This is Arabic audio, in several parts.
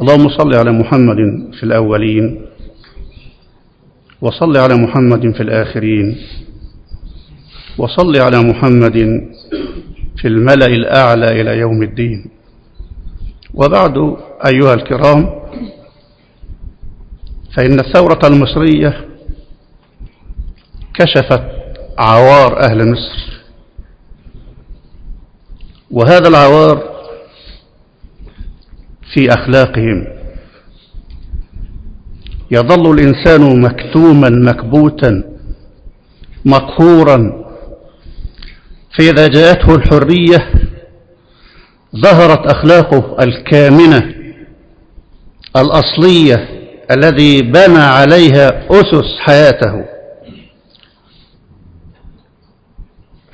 اللهم صل على محمد في الأولين وصل على محمد في الآخرين وصل على محمد في الملأ الأعلى إلى يوم الدين. وبعد أيها الكرام فإن الثورة المصرية كشفت عوار أهل مصر. وهذا العوار في أخلاقهم. يظل الإنسان مكتوما مكبوتا مقهورا. فإذا جاءته الحرية ظهرت أخلاقه الكامنة الأصلية الذي بنى عليها أسس حياته.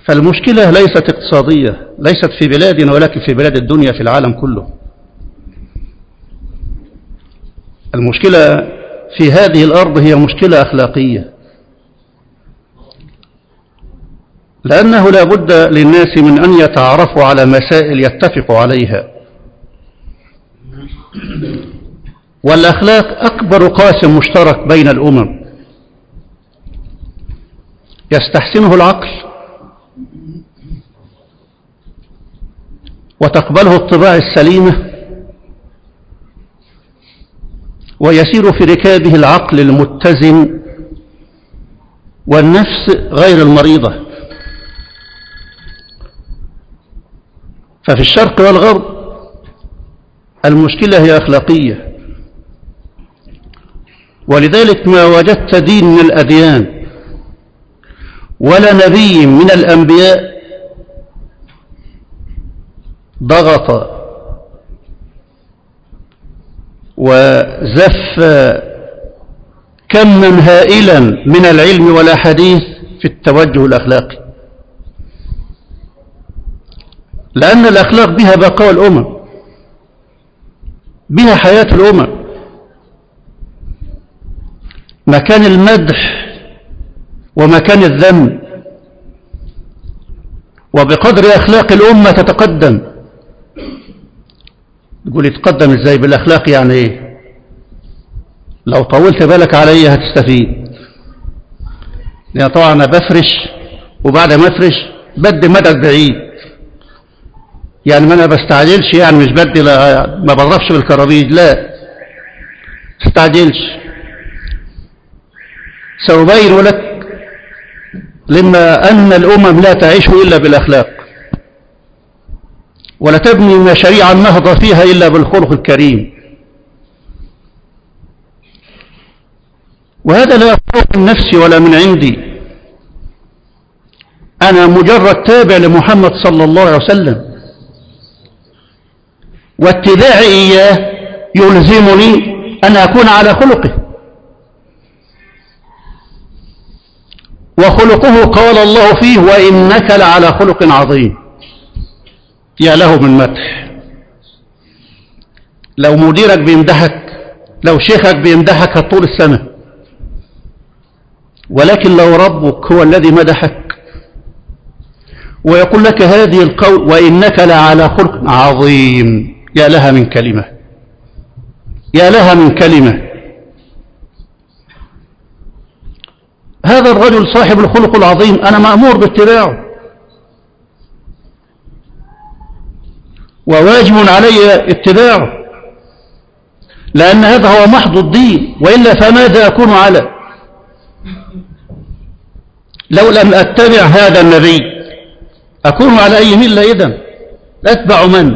فالمشكلة ليست اقتصادية ليست في بلادنا ولكن في بلاد الدنيا في العالم كله. المشكلة في هذه الأرض هي مشكلة أخلاقية. لأنه لا بد للناس من أن يتعرفوا على مسائل يتفقوا عليها. والأخلاق أكبر قاسم مشترك بين الأمم. يستحسنه العقل وتقبله الطباع السليمة ويسير في ركابه العقل المتزن والنفس غير المريضة. ففي الشرق والغرب المشكلة هي أخلاقية. ولذلك ما وجدت دين من الأديان ولا نبي من الأنبياء ضغط وزف كما هائلا من العلم والأحاديث في التوجه الأخلاقي. لأن الأخلاق بها بقاء الأمم بها حياة الأمم. مكان المدح ومكان الذم. وبقدر أخلاق الأمة تتقدم. تقول يتقدم إزاي بالأخلاق يعني؟ إيه لو طولت بالك علي هتستفيد. لأن طبعا أنا بفرش وبعد ما أفرش بدي مدد بعيد. يعني ما أنا بستعجلش يعني مش بدي ما بضربش بالكرابيج لا. استعجلش. سأبين لك لما أن الأمم لا تعيش إلا بالأخلاق. ولا تبني مشاريع النهضة فيها إلا بالخلق الكريم. وهذا لا يقول من نفسي ولا من عندي. أنا مجرد تابع لمحمد صلى الله عليه وسلم. واتباعي إياه يلزمني أن أكون على خلقه. وخلقه قال الله فيه وإنك لعلى خلق عظيم. يا له من مدح. لو مديرك بيمدحك لو شيخك بيمدحك هتطول السنة. ولكن لو ربك هو الذي مدحك. ويقول لك هذه القول وإنك لعلى خلق عظيم. يا لها من كلمة. يا لها من كلمة. هذا الرجل صاحب الخلق العظيم. أنا مأمور باتباعه. وواجب علي اتباعه لأن هذا هو محض الدين وإلا فماذا أكون على؟ لو لم أتبع هذا النبي أكون على أي ملة إذن؟ أتبع من؟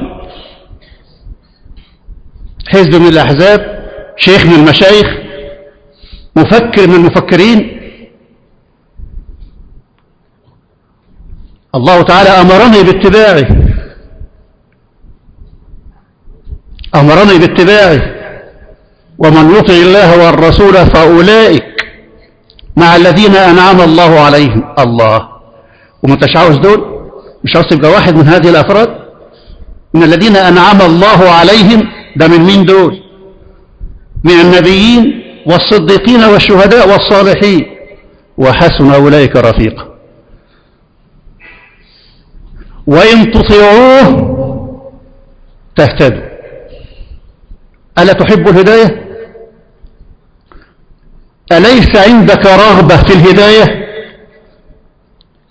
حزب من الأحزاب شيخ من المشايخ مفكر من المفكرين. الله تعالى أمرني باتباعه. أمرني باتباعه ومن يطع الله والرسول فأولئك مع الذين أنعم الله عليهم. الله. وما انتش عاوز دول؟ مش عاوز تبقى واحد من هذه الأفراد؟ من الذين أنعم الله عليهم ده من مين دول؟ من النبيين والصديقين والشهداء والصالحين. وحسن أولئك رفيقا. وإن تطيعوه تهتدوا. ألا تحب الهداية؟ أليس عندك رغبة في الهداية؟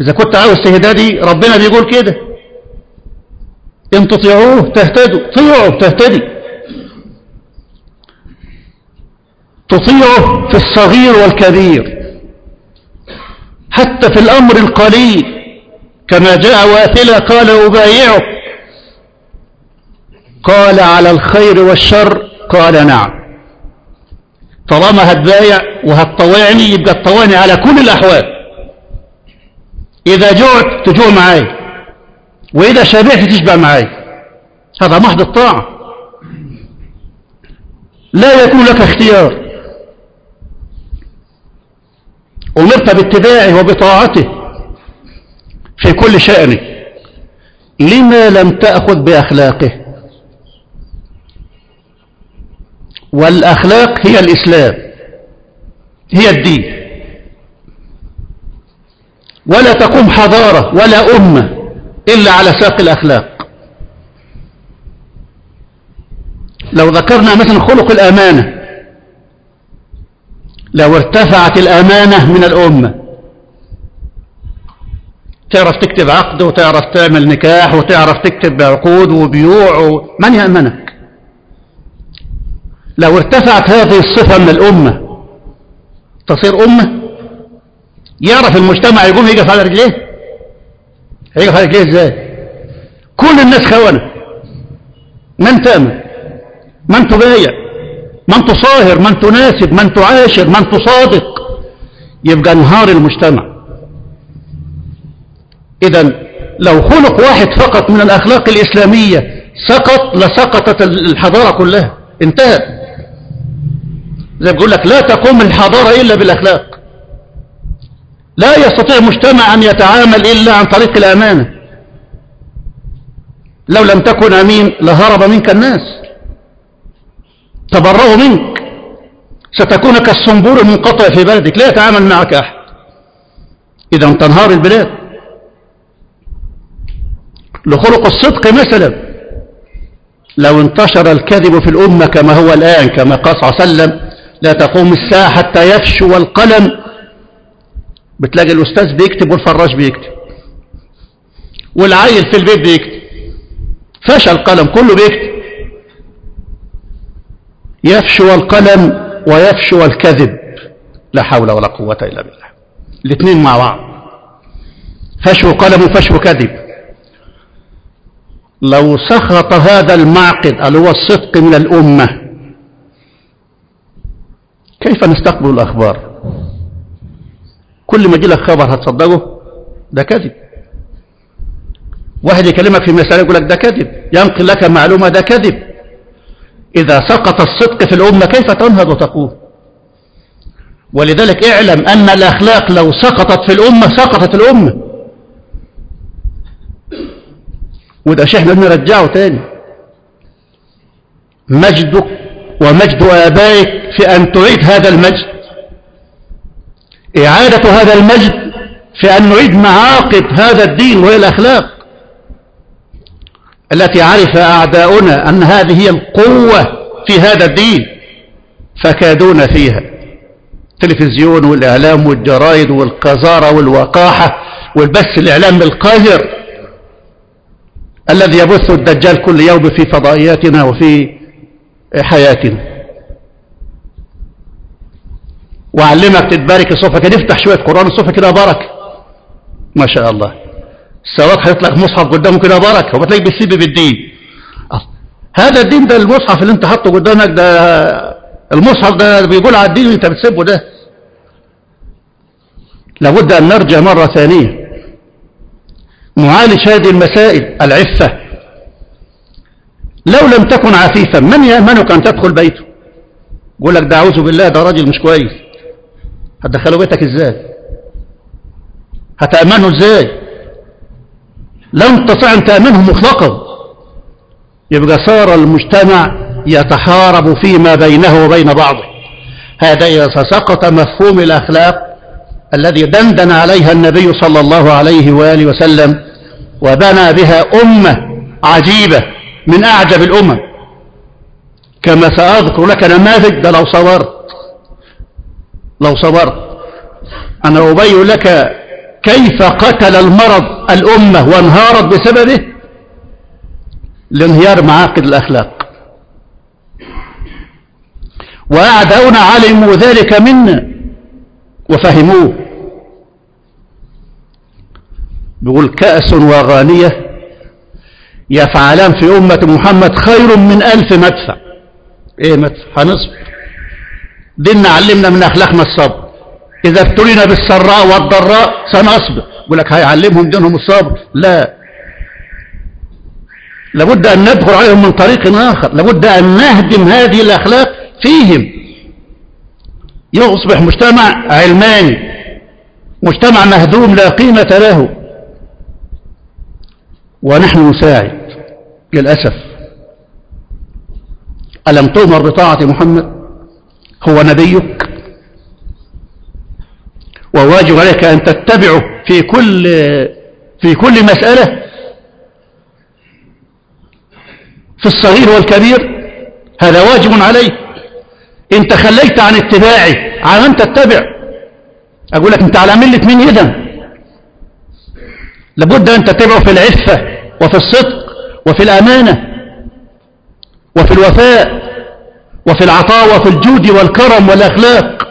إذا كنت عاوز تهددي ربنا بيقول كده. إن تطيعوه تهتدوا. طيعوا تهتدي. تطيعه في الصغير والكبير. حتى في الأمر القليل. كما جاء واثلة قال أبايعك قال على الخير والشر. قال نعم. طالما هتبايع وهتطوعني يبقى تطوعني على كل الأحوال. إذا جعت تجوع معاي. وإذا شبعت تشبع معاي. هذا محض الطاعة. لا يكون لك اختيار. أمرت باتباعه وبطاعته في كل شأنه. لما لم تأخذ بأخلاقه؟ والأخلاق هي الإسلام هي الدين. ولا تقوم حضارة ولا أمة إلا على ساق الأخلاق. لو ذكرنا مثلا خلق الأمانة لو ارتفعت الأمانة من الأمة. تعرف تكتب عقد وتعرف تعمل نكاح وتعرف تكتب عقود وبيوع. من يأمنك لو ارتفعت هذه الصفة من الأمة تصير أمة؟ يعرف المجتمع يقوم يقف على رجليه؟ يقف على رجليه إزاي؟ كل الناس خونة. من تأمن؟ من تبايع من تصاهر؟ من تناسب؟ من تعاشر؟ من تصادق؟ يبقى انهار المجتمع. إذا لو خلق واحد فقط من الأخلاق الإسلامية سقط لسقطت الحضارة كلها. انتهت زي بيقول لك لا تقوم الحضارة إلا بالأخلاق. لا يستطيع مجتمع أن يتعامل إلا عن طريق الأمانة. لو لم تكن أمين لهرب منك الناس. تبرأوا منك. ستكون كالصنبور المنقطع في بلدك. لا يتعامل معك أحد. إذا تنهار البلاد. لخلق الصدق مثلا. لو انتشر الكذب في الأمة كما هو الآن كما قال صلى الله عليه وسلم لا تقوم الساعة حتى يفشو القلم. بتلاقي الأستاذ بيكتب والفراش بيكتب. والعيل في البيت بيكتب. فشى القلم كله بيكتب. يفشو القلم ويفشو الكذب. لا حول ولا قوة إلا بالله. الاثنين مع بعض. فشو قلم وفشو كذب. لو سخط هذا المعقد اللي هو الصدق من الأمة كيف نستقبل الأخبار؟ كل ما يجي لك خبر هتصدقه ده كذب. واحد يكلمك في مسألة يقول لك ده كذب ينقل لك معلومة ده كذب. إذا سقط الصدق في الأمة كيف تنهض وتقوم ولذلك اعلم أن الأخلاق لو سقطت في الأمة سقطت الأمة. وده شيء إحنا نرجعه تاني. مجدك ومجد آبائك في أن تعيد هذا المجد. إعادة هذا المجد في أن نعيد معاقب هذا الدين وهي الأخلاق التي عرف أعداؤنا أن هذه هي القوة في هذا الدين فكادونا فيها. التلفزيون والإعلام والجرائد والقذارة والوقاحة والبث الإعلام القاهر الذي يبث الدجال كل يوم في فضائياتنا وفي حياتنا وعلمك تتبارك الصفحة كده افتح شوية قرآن الصفحة كده بركة ما شاء الله. السواق هيطلق مصحف قدامه كده بركة وبتلاقي بيسيب بالدين. هذا الدين ده المصحف اللي انت حاطه قدامك ده المصحف ده بيقول على الدين وانت بتسيبه ده. لابد أن نرجع مرة ثانية. نعالج هذه المسائل العفة. لو لم تكن عفيفا من يأمنك أن تدخل بيته؟ يقول لك ده أعوذ بالله ده راجل مش كويس. هتدخله بيتك إزاي؟ هتأمنه إزاي؟ لن تستطيع أن تأمنه مطلقا. يبقى صار المجتمع يتحارب فيما بينه وبين بعضه. هذا إذا سقط مفهوم الأخلاق الذي دندن عليها النبي صلى الله عليه وآله وسلم وبنى بها أمة عجيبة. من أعجب الأمم. كما سأذكر لك نماذج ده لو صبرت لو صبرت أنا أبين لك كيف قتل المرض الأمة وانهارت بسببه. لانهيار معاقد الأخلاق. وأعداؤنا علموا ذلك منا وفهموه. بيقول كأس وغانية يفعلان في أمة محمد خير من ألف مدفع. إيه مدفع؟ هنصبر ديننا علمنا من أخلاقنا الصبر. إذا ابتلينا بالسراء والضراء سنصبر يقول لك هيعلمهم دينهم الصبر. لا. لابد أن ندخل عليهم من طريق آخر. لابد أن نهدم هذه الأخلاق فيهم. يصبح مجتمع علماني. مجتمع مهدوم لا قيمة له. ونحن نساعد. للأسف. ألم تؤمر بطاعة محمد؟ هو نبيك. وواجب عليك أن تتبعه في كل في كل مسألة. في الصغير والكبير هذا واجب عليك. إن تخليت عن اتباعي على من تتبع. أقول لك أنت على ملة مين إذا لابد أن تتبعه في العفة وفي الصدق. وفي الأمانة وفي الوفاء وفي العطاء وفي الجود والكرم والأخلاق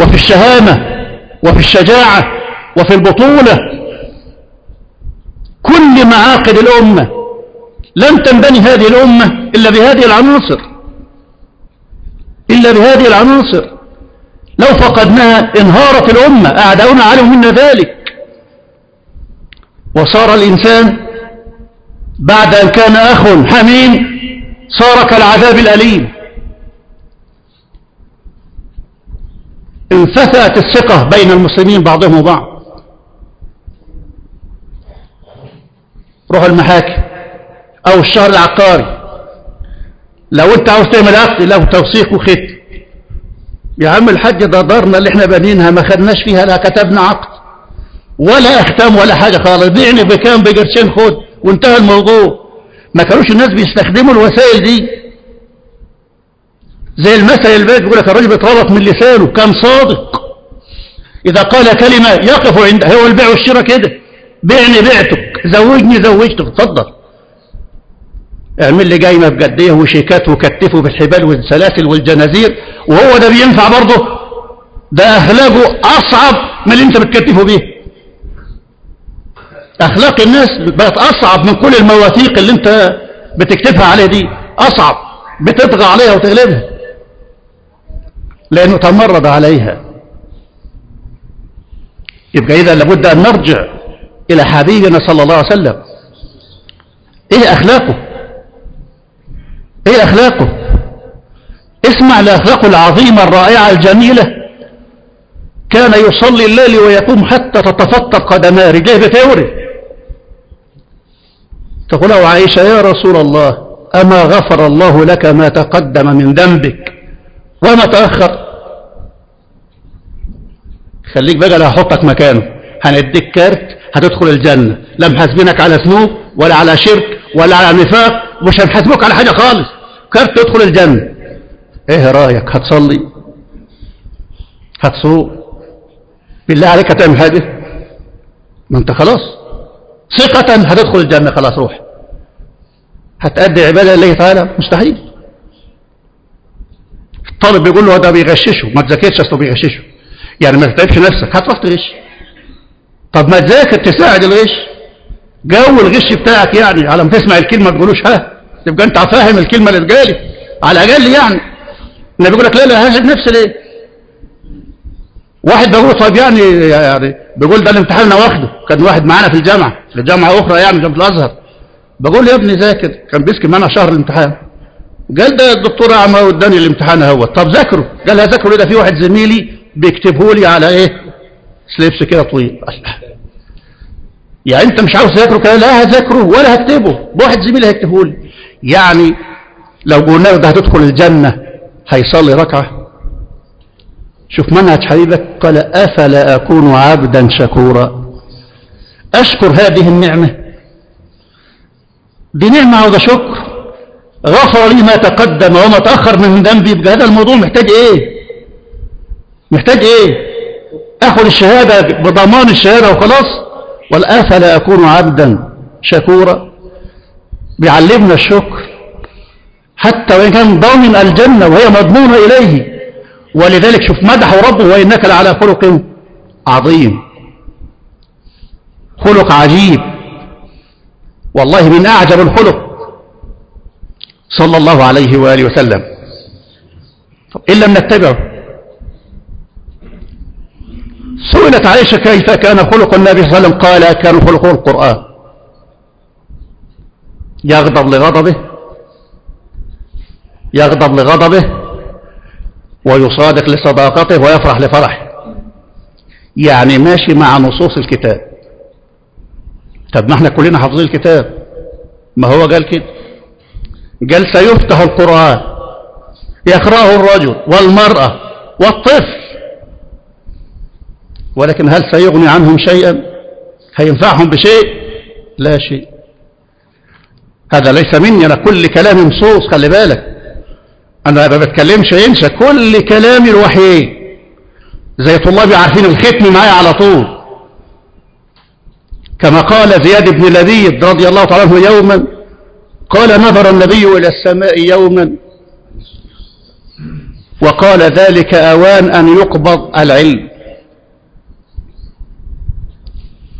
وفي الشهامة وفي الشجاعة وفي البطولة. كل معاقد الأمة لن تنبني هذه الأمة إلا بهذه العناصر إلا بهذه العناصر. لو فقدناها انهارت الأمة أعداؤنا علموا منا ذلك. وصار الإنسان بعد أن كان أخ حميم صار كالعذاب الأليم. انفتأت الثقة بين المسلمين بعضهم وبعض. روح المحاكم أو الشهر العقاري. لو أنت عاوز تعمل عقد له توثيق وختم يا عم الحاج ده دارنا اللي إحنا بانينها ما خدناش فيها لا كتبنا عقد. ولا أختام ولا حاجة خالص. بيعني بكام بقرشين خد. وانتهى الموضوع. ما كانوش الناس بيستخدموا الوسائل دي. زي المثل البيت بيقول لك الراجل بيتربط من لسانه كان صادق. إذا قال كلمة يقف عند هو البيع والشراء كده. بيعني بعتك زوجني زوجتك اتفضل. اعمل لي جايمة بجدية وشيكات وكتفه بالحبال والسلاسل والجنازير. وهو ده بينفع برضه؟ ده أخلاقه أصعب من اللي أنت بتكتفه بيه. أخلاق الناس بقت أصعب من كل المواثيق اللي أنت بتكتبها عليه دي. أصعب. بتطغى عليها وتغلبها. لأنه تمرد عليها. يبقى إذا لابد أن نرجع إلى حبيبنا صلى الله عليه وسلم. إيه أخلاقه؟ إيه أخلاقه؟ اسمع لأخلاقه العظيمة الرائعة الجميلة. كان يصلي الليل ويقوم حتى تتفطر قدماه رجليه بتوري تقول له عائشة يا رسول الله أما غفر الله لك ما تقدم من ذنبك وما تأخر؟ خليك بقى لا هحطك مكانه. هنديك كارت هتدخل الجنة. لا محاسبينك على ذنوب ولا على شرك ولا على نفاق مش هنحاسبوك على حاجة خالص. كارت تدخل الجنة. إيه رأيك؟ هتصلي. هتصوم بالله عليك هتعمل حاجة؟ ما أنت خلاص. ثقة هتدخل الجنة خلاص روح. هتأدي عبادة لله تعالى؟ مستحيل. الطالب بيقول له ده بيغششه ما تذاكرش اصله بيغششه. يعني ما تتعبش نفسك هتروح تغش. طب ما تذاكر تساعد الغش. جو الغش بتاعك يعني على ما تسمع الكلمة تقولوش ها؟ تبقى أنت فاهم الكلمة اللي اتقالت على الأقل يعني. النبي بيقول لك لا لا هاجد نفسي ليه؟ واحد بيقول طيب يعني يعني بيقول ده الامتحان أنا واخده. كان واحد معانا في الجامعة في جامعه أخرى يعني جامعه الأزهر. بقول يا ابني ذاكر كان بيسكن معانا شهر الامتحان. قال ده الدكتور اعمى واداني الامتحان اهو طب ذاكره. قال هذاكره ده في واحد زميلي بيكتبه لي على إيه؟ سليبس كده طويل. يعني أنت مش عاوز تذاكره؟ كده لا هذاكره ولا هكتبه. واحد زميلي هيكتبه لي. يعني لو قلنا له ده هتدخل الجنة هيصلي ركعة. شوف منهج حبيبك قال أفلا أكون عبدا شكورا؟ أشكر هذه النعمة. دي نعمة وده شكر غفر لي ما تقدم وما تأخر من ذنبي. يبقى هذا الموضوع محتاج إيه؟ محتاج إيه؟ آخذ الشهادة بضمان الشهادة وخلاص. والافلا أكون عبدا شكورا؟ بيعلمنا الشكر. حتى وإن كان ضامن الجنة وهي مضمونة إليه. ولذلك شوف مدحه ربه وإنك لعلى خلق عظيم. خلق عجيب. والله من أعجب الخلق. صلى الله عليه وآله وسلم. إن لم نتبعه. سئلت عائشة كيف كان خلق النبي صلى الله عليه وسلم؟ قال كان خلقه القرآن. يغضب لغضبه. يغضب لغضبه. ويصادق لصداقته ويفرح لفرحه. يعني ماشي مع نصوص الكتاب. طب ما إحنا كلنا حافظين الكتاب. ما هو قال كده؟ قال سيفتح القرآن. يقرأه الرجل والمرأة والطفل. ولكن هل سيغني عنهم شيئا؟ هينفعهم بشيء؟ لا شيء. هذا ليس مني أنا كل كلامي مصوص خلي بالك. أنا ما بتكلمش ينسى كل كلامي الوحي. زي طلابي عارفين الختم معايا على طول. كما قال زياد بن لبيد رضي الله تعالى عنه يوما قال نظر النبي إلى السماء يوما. وقال ذلك أوان أن يقبض العلم.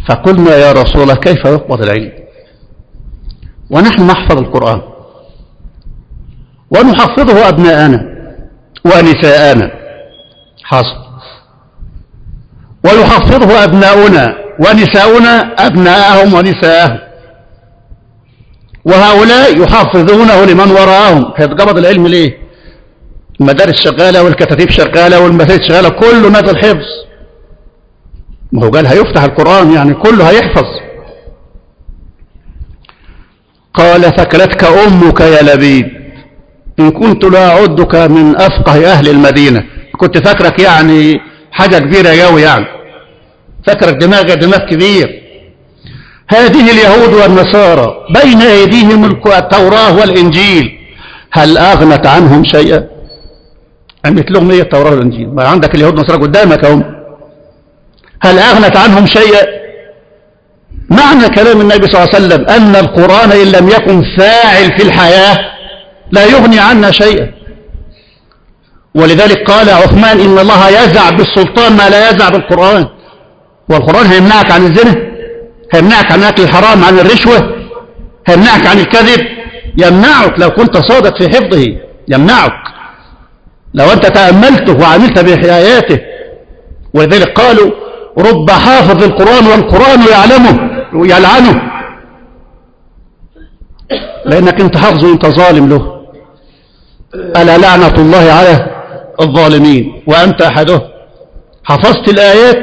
فقلنا يا رسول كيف يقبض العلم؟ ونحن نحفظ القرآن. ونحفظه أبناءنا ونساءنا. حصل ويحفظه أبناؤنا ونساؤنا أبناءهم ونساءهم. وهؤلاء يحفظونه لمن وراءهم. هيتقبض العلم ليه؟ المدارس شغالة والكتاتيب شغالة والمساجد شغالة كله نازل حفظ ما هو قال هيفتح القرآن يعني كله هيحفظ. قال ثكلتك أمك يا لبيد إن كنت لا أعدك من أفقه أهل المدينة. كنت فاكرك يعني حاجة كبيرة قوي يعني. فاكرك دماغ دماغ كبير. هذه اليهود والنصارى بين أيديهم التوراة والإنجيل. هل أغنت عنهم شيئا؟ عملت لهم إيه التوراة والإنجيل؟ ما عندك اليهود والنصارى قدامك هم. هل أغنت عنهم شيئا؟ معنى كلام النبي صلى الله عليه وسلم أن القرآن إن لم يكن فاعل في الحياة لا يغني عنا شيئا. ولذلك قال عثمان إن الله يزع بالسلطان ما لا يزع بالقرآن. والقرآن هيمنعك عن الزنا هيمنعك عن أكل الحرام عن الرشوة هيمنعك عن الكذب. يمنعك لو كنت صادق في حفظه يمنعك. لو أنت تأملته وعملت بحياته. ولذلك قالوا رب حافظ القرآن والقرآن يعلمه ويلعنه لأنك أنت حافظه وأنت ظالم له. ألا لعنة الله على الظالمين؟ وأنت أحده حفظت الآيات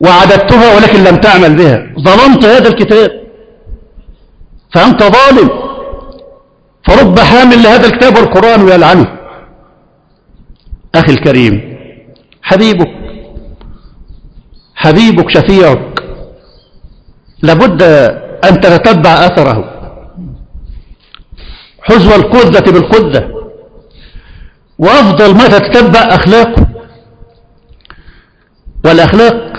وعددتها ولكن لم تعمل بها. ظلمت هذا الكتاب. فأنت ظالم. فرب حامل لهذا الكتاب والقرآن يلعنه أخي الكريم حبيبك حبيبك شفيعك لابد أن تتتبع أثره. حزو القذة بالقذة وأفضل ما تتبع أخلاقه والأخلاق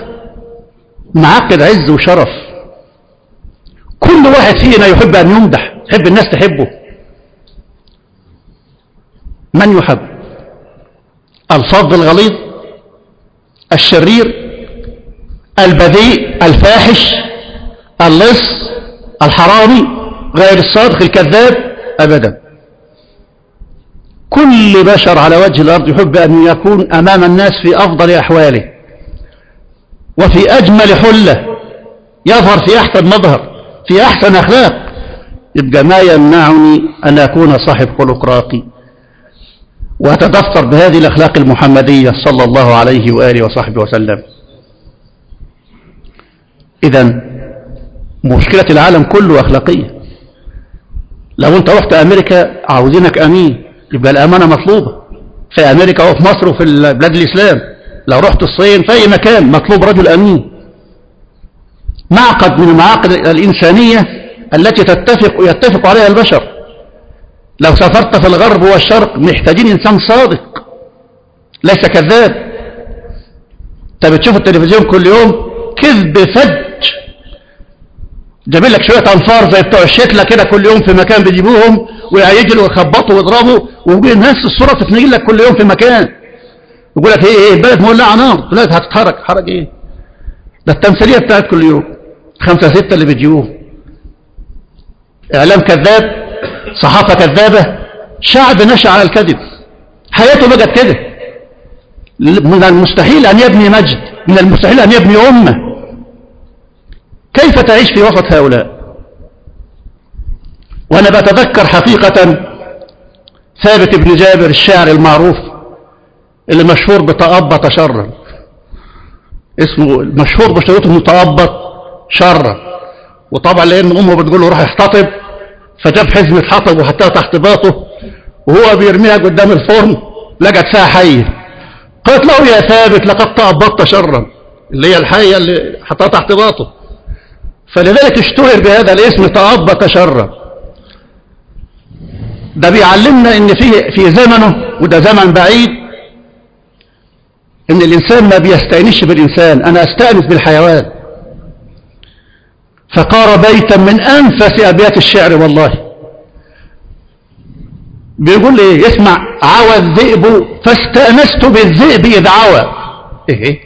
معقد عز وشرف. كل واحد فينا يحب أن يمدح يحب الناس تحبه. من يحب؟ الفظ الغليظ الشرير البذيء الفاحش اللص الحرامي غير الصادق الكذاب. أبدا. كل بشر على وجه الأرض يحب أن يكون أمام الناس في أفضل أحواله وفي أجمل حلة. يظهر في أحسن مظهر في أحسن أخلاق. يبقى ما يمنعني أن أكون صاحب خلق راقي وأتدفر بهذه الأخلاق المحمدية صلى الله عليه وآله وصحبه وسلم. إذا مشكلة العالم كله أخلاقية. لو أنت رحت أمريكا عاوزينك أمين يبقى الأمانة مطلوبة. في أمريكا وفي مصر وفي بلاد الإسلام لو رحت الصين في أي مكان مطلوب رجل أمين. معقد من المعاقد الإنسانية التي تتفق ويتفق عليها البشر. لو سافرت في الغرب والشرق محتاجين إنسان صادق ليس كذاب. انت بتشوف التلفزيون كل يوم كذب فج. جايبين لك شوية أنفار زي بتوع الشتلة كده كل يوم في مكان بيجيبوهم ويجوا ويخبطوا ويضربوا ويجي نفس الصورة تتنقل لك كل يوم في مكان يقول لك إيه إيه البلد مولعه نار. لك هتتحرك. حرج إيه؟ ده التمثيلية بتاعت كل يوم. خمسة ستة اللي بتجيبوهم إعلام كذاب صحافة كذابة شعب نشأ على الكذب. حياته بقت كده. من المستحيل أن يبني مجد من المستحيل أن يبني أمة. كيف تعيش في وسط هؤلاء؟ وأنا بتذكر حقيقة ثابت بن جابر الشاعر المعروف اللي مشهور بتأبط شرا. اسمه مشهور بشروطه إنه تأبط شرا. وطبعا لأن أمه بتقول له روح احتطب. فجاب حزمة حطب وحطها تحت باطه. وهو بيرميها قدام الفرن. لقت فيها حية قالت له يا ثابت لقد تأبطت شرا. اللي هي الحية اللي حطها تحت باطه. فلذلك اشتهر بهذا الاسم تأبط شرا ده بيعلمنا إن في في زمنه وده زمن بعيد إن الإنسان ما بيستأنسش بالإنسان. أنا أستأنس بالحيوان. فقار بيتا من أنفس أبيات الشعر والله. بيقول إيه يسمع عوى الذئب فاستأنست بالذئب إذ عوى. إيه؟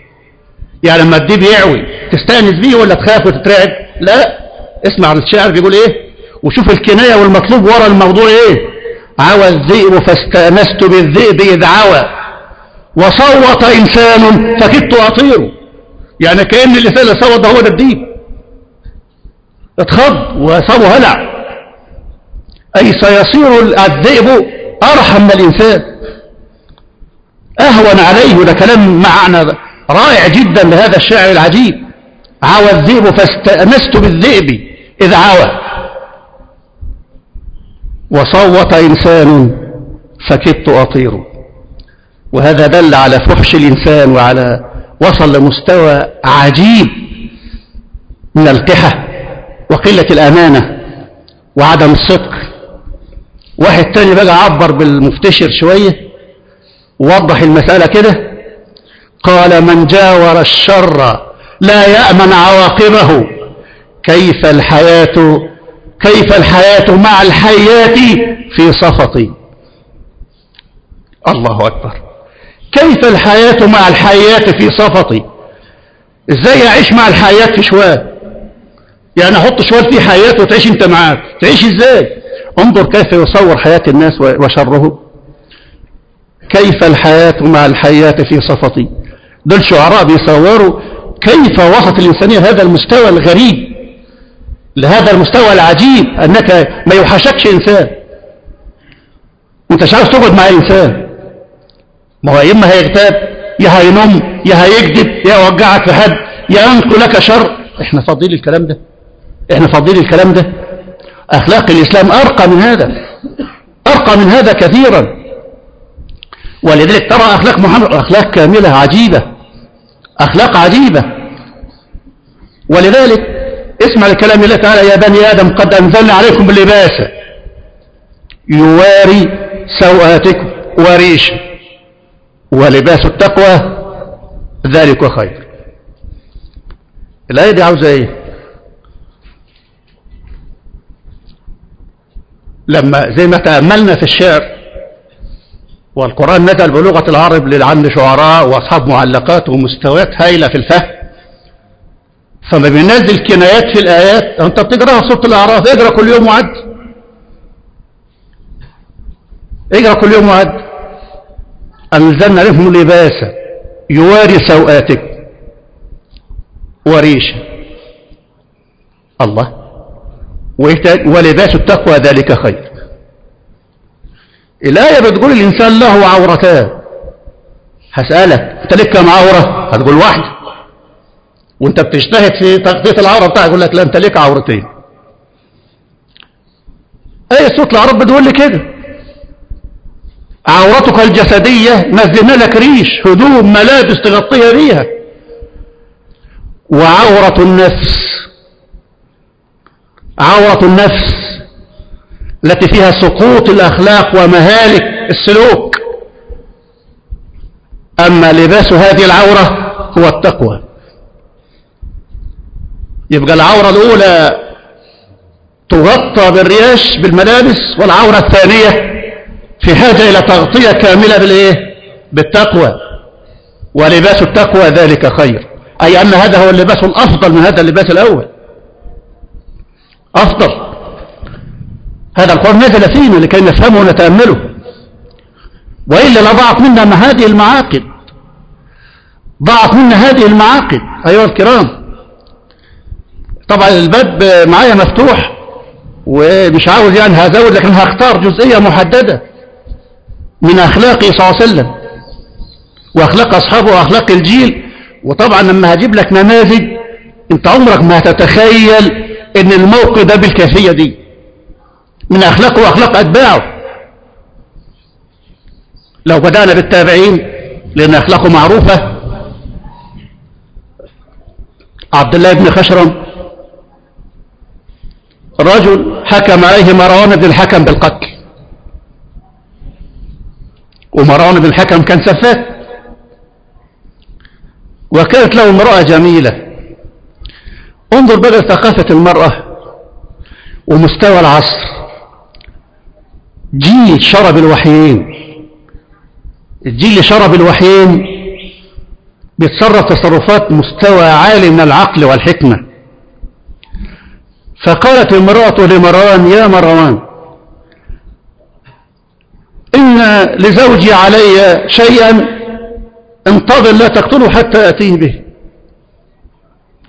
يعني لما الديب يعوي تستأنس بيه ولا تخاف وتترعب؟ لا اسمع الشاعر بيقول إيه؟ وشوف الكناية والمطلوب ورا الموضوع إيه؟ عوى الذئب فاستأنست بالذئب إذ عوى. وصوت إنسان فكدت أطيره يعني كأن اللسان اللي صوت ده هو ده الديب اتخض وصابه هلع. أي سيصير الذئب أرحم من الإنسان. أهون عليه وده كلام معنى رائع جدا لهذا الشاعر العجيب. عوى الذئب فاستأنست بالذئب إذ عوى. وصوت إنسان فكدت أطير. وهذا دل على فحش الإنسان وعلى وصل لمستوى عجيب من القحة وقلة الأمانة وعدم الصدق. واحد تاني بقى عبر بالمفتشر شوية ووضح المسألة كده. قال من جاور الشر لا يأمن عواقبه. كيف الحياة كيف الحياة مع الحيات في صفطي الله أكبر. كيف الحياة مع الحيات في صفطي إزاي أعيش مع الحياة في شوال؟ يعني أحط شوال في حياة وتعيش أنت معاك. تعيش إزاي؟ انظر كيف يصور حياة الناس وشره. كيف الحياة مع الحياة في صفطي دول شعراء بيصوروا كيف وصلت الإنسانية هذا المستوى الغريب لهذا المستوى العجيب أنك ما يوحشكش إنسان؟ وانت مش عاوز تقعد مع إنسان. ما هو إما هيغتاب يا هينم يا هيكذب يا يوجعك في حد يا ينقل لك شر. إحنا فاضيين الكلام ده؟ إحنا فاضيين الكلام ده؟ أخلاق الإسلام أرقى من هذا أرقى من هذا كثيرا. ولذلك ترى أخلاق محمد أخلاق كاملة عجيبة. أخلاق عجيبة. ولذلك اسمع لكلام الله تعالى يا بني آدم قد أنزلنا عليكم لباسا يواري سوآتكم وريش ولباس التقوى ذلك خير. الآية دي عاوزة إيه؟ لما زي ما تأملنا في الشعر والقرآن نزل بلغة العرب للعم شعراء وأصحاب معلقات ومستويات هايلة في الفهم. فما بينزل كنايات في الآيات أنت بتقرأها سورة الأعراف اقرأ كل يوم وعد اقرأ كل يوم وعد أنزلنا لهم لباسا يواري سوآتك وريشا الله. ولباس التقوى ذلك خير. الآية بتقول الإنسان له عورتان. هسألك أنت لك كم عورة؟ هتقول واحدة وأنت بتجتهد في تغطية العورة بتاعك يقول لك لا أنت لك عورتين. أي صوت العرب بتقول لي كده؟ عورتك الجسدية نزلنا لك ريش هدوم ملابس تغطيها بيها. وعورة النفس. عورة النفس. التي فيها سقوط الأخلاق ومهالك السلوك. أما لباس هذه العورة هو التقوى. يبقى العورة الأولى تغطى بالرياش بالملابس والعورة الثانية في حاجة إلى تغطية كاملة بالإيه؟ بالتقوى. ولباس التقوى ذلك خير. أي أن هذا هو اللباس الأفضل من هذا اللباس الأول. أفضل. هذا القرآن نزل فينا لكي نفهمه ونتأمله. وإلا لضعت منا هذه المعاقد. ضاعت منا هذه المعاقد أيها الكرام. طبعا الباب معايا مفتوح ومش عاوز يعني هزود لكن هختار جزئية محددة من أخلاقه صلى الله عليه وسلم وأخلاق أصحابه وأخلاق الجيل. وطبعا لما هجيب لك نماذج أنت عمرك ما هتتخيل إن الموقف ده بالكيفية دي. من أخلاقه وأخلاق أتباعه. لو بدأنا بالتابعين لأن أخلاقه معروفة. عبد الله بن خشرم. رجل حكم عليه مروان بن الحكم بالقتل. ومروان بن الحكم كان سفاك. وكانت له امرأة جميلة. انظر بقى ثقافة المرأة ومستوى العصر. جيل شرب الوحيين. الجيل اللي شرب الوحيين بيتصرف تصرفات مستوى عالي من العقل والحكمة. فقالت امرأة لمروان يا مروان إن لزوجي علي شيئا انتظر لا تقتله حتى أتيه به.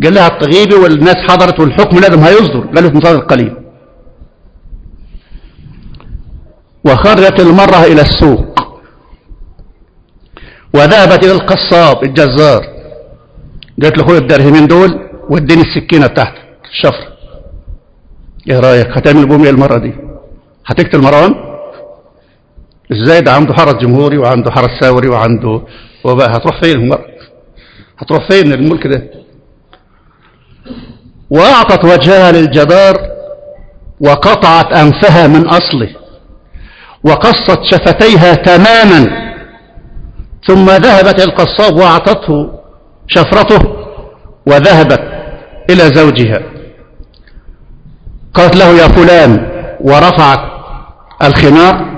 قال لها التغيبي والناس حضرت والحكم لازم هيصدر قالت انتظر قليل وخرجت المرة إلى السوق. وذهبت إلى القصاب الجزار. قالت له خذ الدرهمين دول واديني السكينة بتاعتك الشفرة إيه رأيك؟ هتعمل بهم إيه المرة دي؟ هتقتل مروان إزاي ده عنده حرس جمهوري وعنده حرس ثوري وعنده وبقى. هتروح فين المرة هتروح فين الملك ده؟ وأعطت وجهها للجدار وقطعت أنفها من أصله. وقصت شفتيها تماما. ثم ذهبت القصاب وأعطته شفرته وذهبت إلى زوجها. قالت له يا فلان ورفعت الخمار.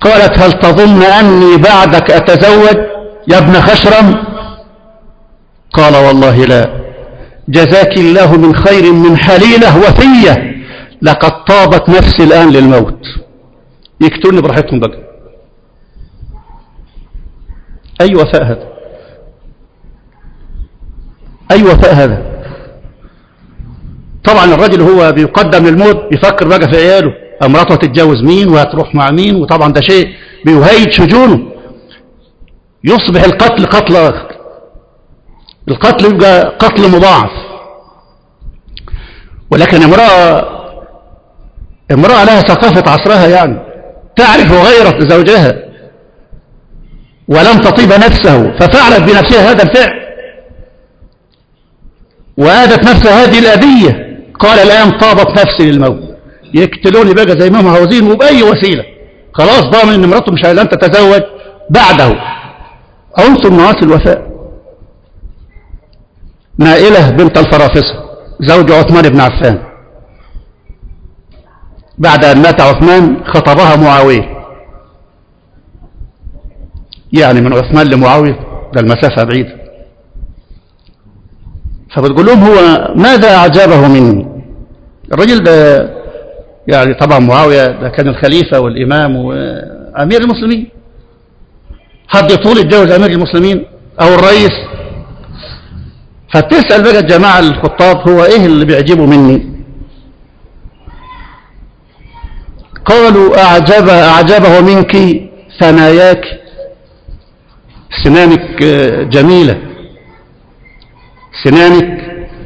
قالت هل تظن أني بعدك أتزوج يا ابن خشرم؟ قال والله لا. جزاك الله من خير من حليلة وفية. لقد طابت نفسي الآن للموت. يكتوني براحتهم بقى. أي وفاء هذا؟ أي وفاء هذا؟ طبعا الراجل هو بيقدم للموت بيفكر بقى في عياله. امراته هتتجوز مين وهتروح مع مين؟ وطبعا ده شيء بيهيج شجونه. يصبح القتل قتل القتل يبقى قتل مضاعف. ولكن امرأة امرأة لها ثقافة عصرها يعني تعرف غيرة زوجها ولم تطيب نفسه ففعلت بنفسها هذا الفعل. وآذت نفسها هذه الأذية. قال الآن طابت نفسي للموت. يقتلوني بقى زي ما هم عاوزين وبأي وسيلة. خلاص ضامن إن مراته مش لن تتزوج بعده. عنصر معاصي الوفاء. نائلة بنت الفرافصة زوج عثمان بن عفان. بعد أن مات عثمان خطبها معاوية. يعني من عثمان لمعاوية ده المسافة بعيدة فبتقول لهم هو ماذا أعجبه مني؟ الرجل ده يعني طبعا معاوية ده كان الخليفة والإمام وأمير المسلمين. حد يطول يتجوز أمير المسلمين أو الرئيس؟ فبتسأل بقى الجماعة الخطاب هو إيه اللي بيعجبه مني؟ قالوا أعجب أعجبه منك ثناياك. سنانك جميلة. سنانك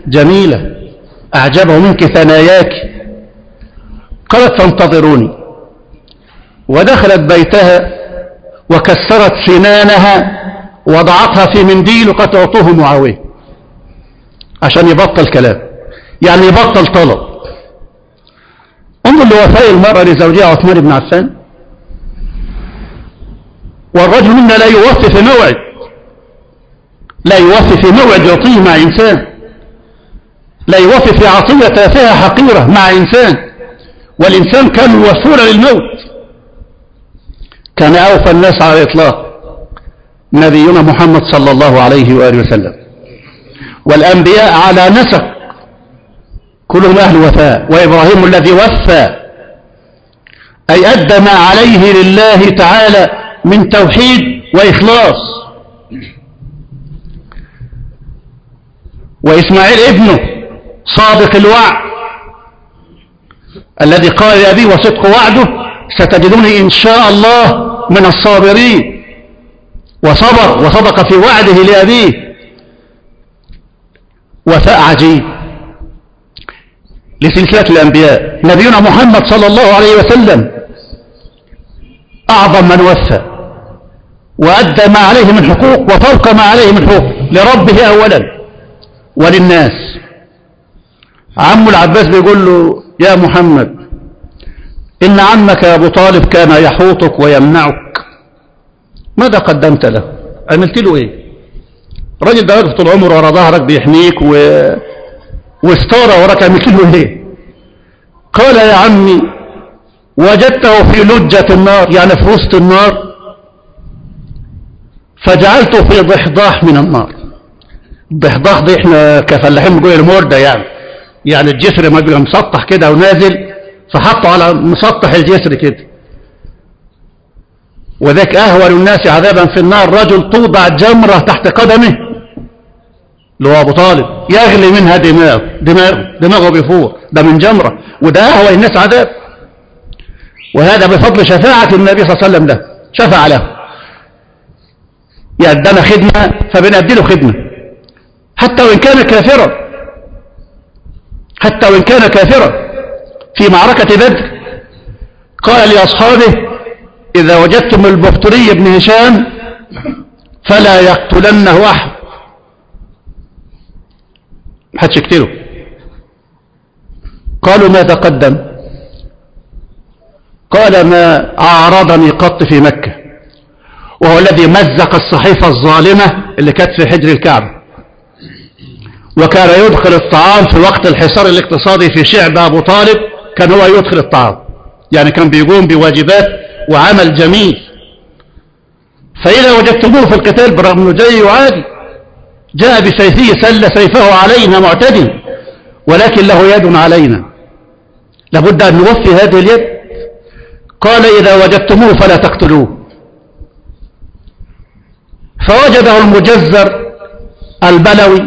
جميلة. أعجبه منك ثناياك. قالت فانتظروني. ودخلت بيتها وكسرت سنانها وضعتها في منديل وقد تعطوه معاوية. عشان يبطل كلام. يعني يبطل طلب. انظر لوفاء المرأة لزوجها عثمان بن عفان. والرجل منا لا يوفي في موعد لا يوفي في موعد يعطيه مع إنسان لا يوفي في عطية تافهة حقيرة مع إنسان. والإنسان كان يوفون للموت. كان أوفى الناس على الإطلاق نبينا محمد صلى الله عليه وآله وسلم. والأنبياء على نسق كلهم أهل وفاء. وإبراهيم الذي وفى. أي أدى ما عليه لله تعالى من توحيد وإخلاص. وإسماعيل ابنه صادق الوعد. الذي قال لأبيه وصدق وعده ستجدوني إن شاء الله من الصابرين. وصبر وصدق في وعده لأبيه. وفاء عجيب. لسلسلة الأنبياء. نبينا محمد صلى الله عليه وسلم أعظم من وفى وأدى ما عليه من حقوق وفوق ما عليه من حقوق لربه أولا وللناس. عم العباس بيقول له يا محمد إن عمك أبو طالب كان يحوطك ويمنعك. ماذا قدمت له؟ عملت له إيه؟ الراجل ده واقف طول عمره ورا ظهرك بيحميك و... واستارة وراك عملت له إيه قال يا عمي وجدته في لجة النار يعني في وسط النار فجعلته في ضحضاح من النار. الضحضاح دي إحنا كفلاحين بنقول المردة يعني. يعني الجسر ما بيبقى مسطح كده ونازل فحطه على مسطح الجسر كده. وذاك أهول الناس عذابا في النار. رجل توضع جمرة تحت قدمه اللي هو أبو طالب يغلي منها دماغ دماغ دماغه بيفور ده من جمرة وده أهول الناس عذاب. وهذا بفضل شفاعة النبي صلى الله عليه وسلم له شفع له. يقدم خدمة فبنأدي له خدمة. حتى وإن كان كافرا. حتى وإن كان كافرا. في معركة بدر. قال لأصحابه إذا وجدتم البختري بن هشام فلا يقتلنه أحد. محدش يقتله قالوا ما تقدم. قال ما أعرضني قط في مكة. وهو الذي مزق الصحيفة الظالمة اللي كانت في حجر الكعبة. وكان يدخل الطعام في وقت الحصار الاقتصادي في شعب أبو طالب كان هو يدخل الطعام. يعني كان بيقوم بواجبات وعمل جميل. فإذا وجدتموه في القتال برغم أنه جاي وعادي. جاء بسيفه سل سيفه علينا معتدي ولكن له يد علينا. لابد أن نوفي هذه اليد. قال إذا وجدتموه فلا تقتلوه. فوجده المجزر البلوي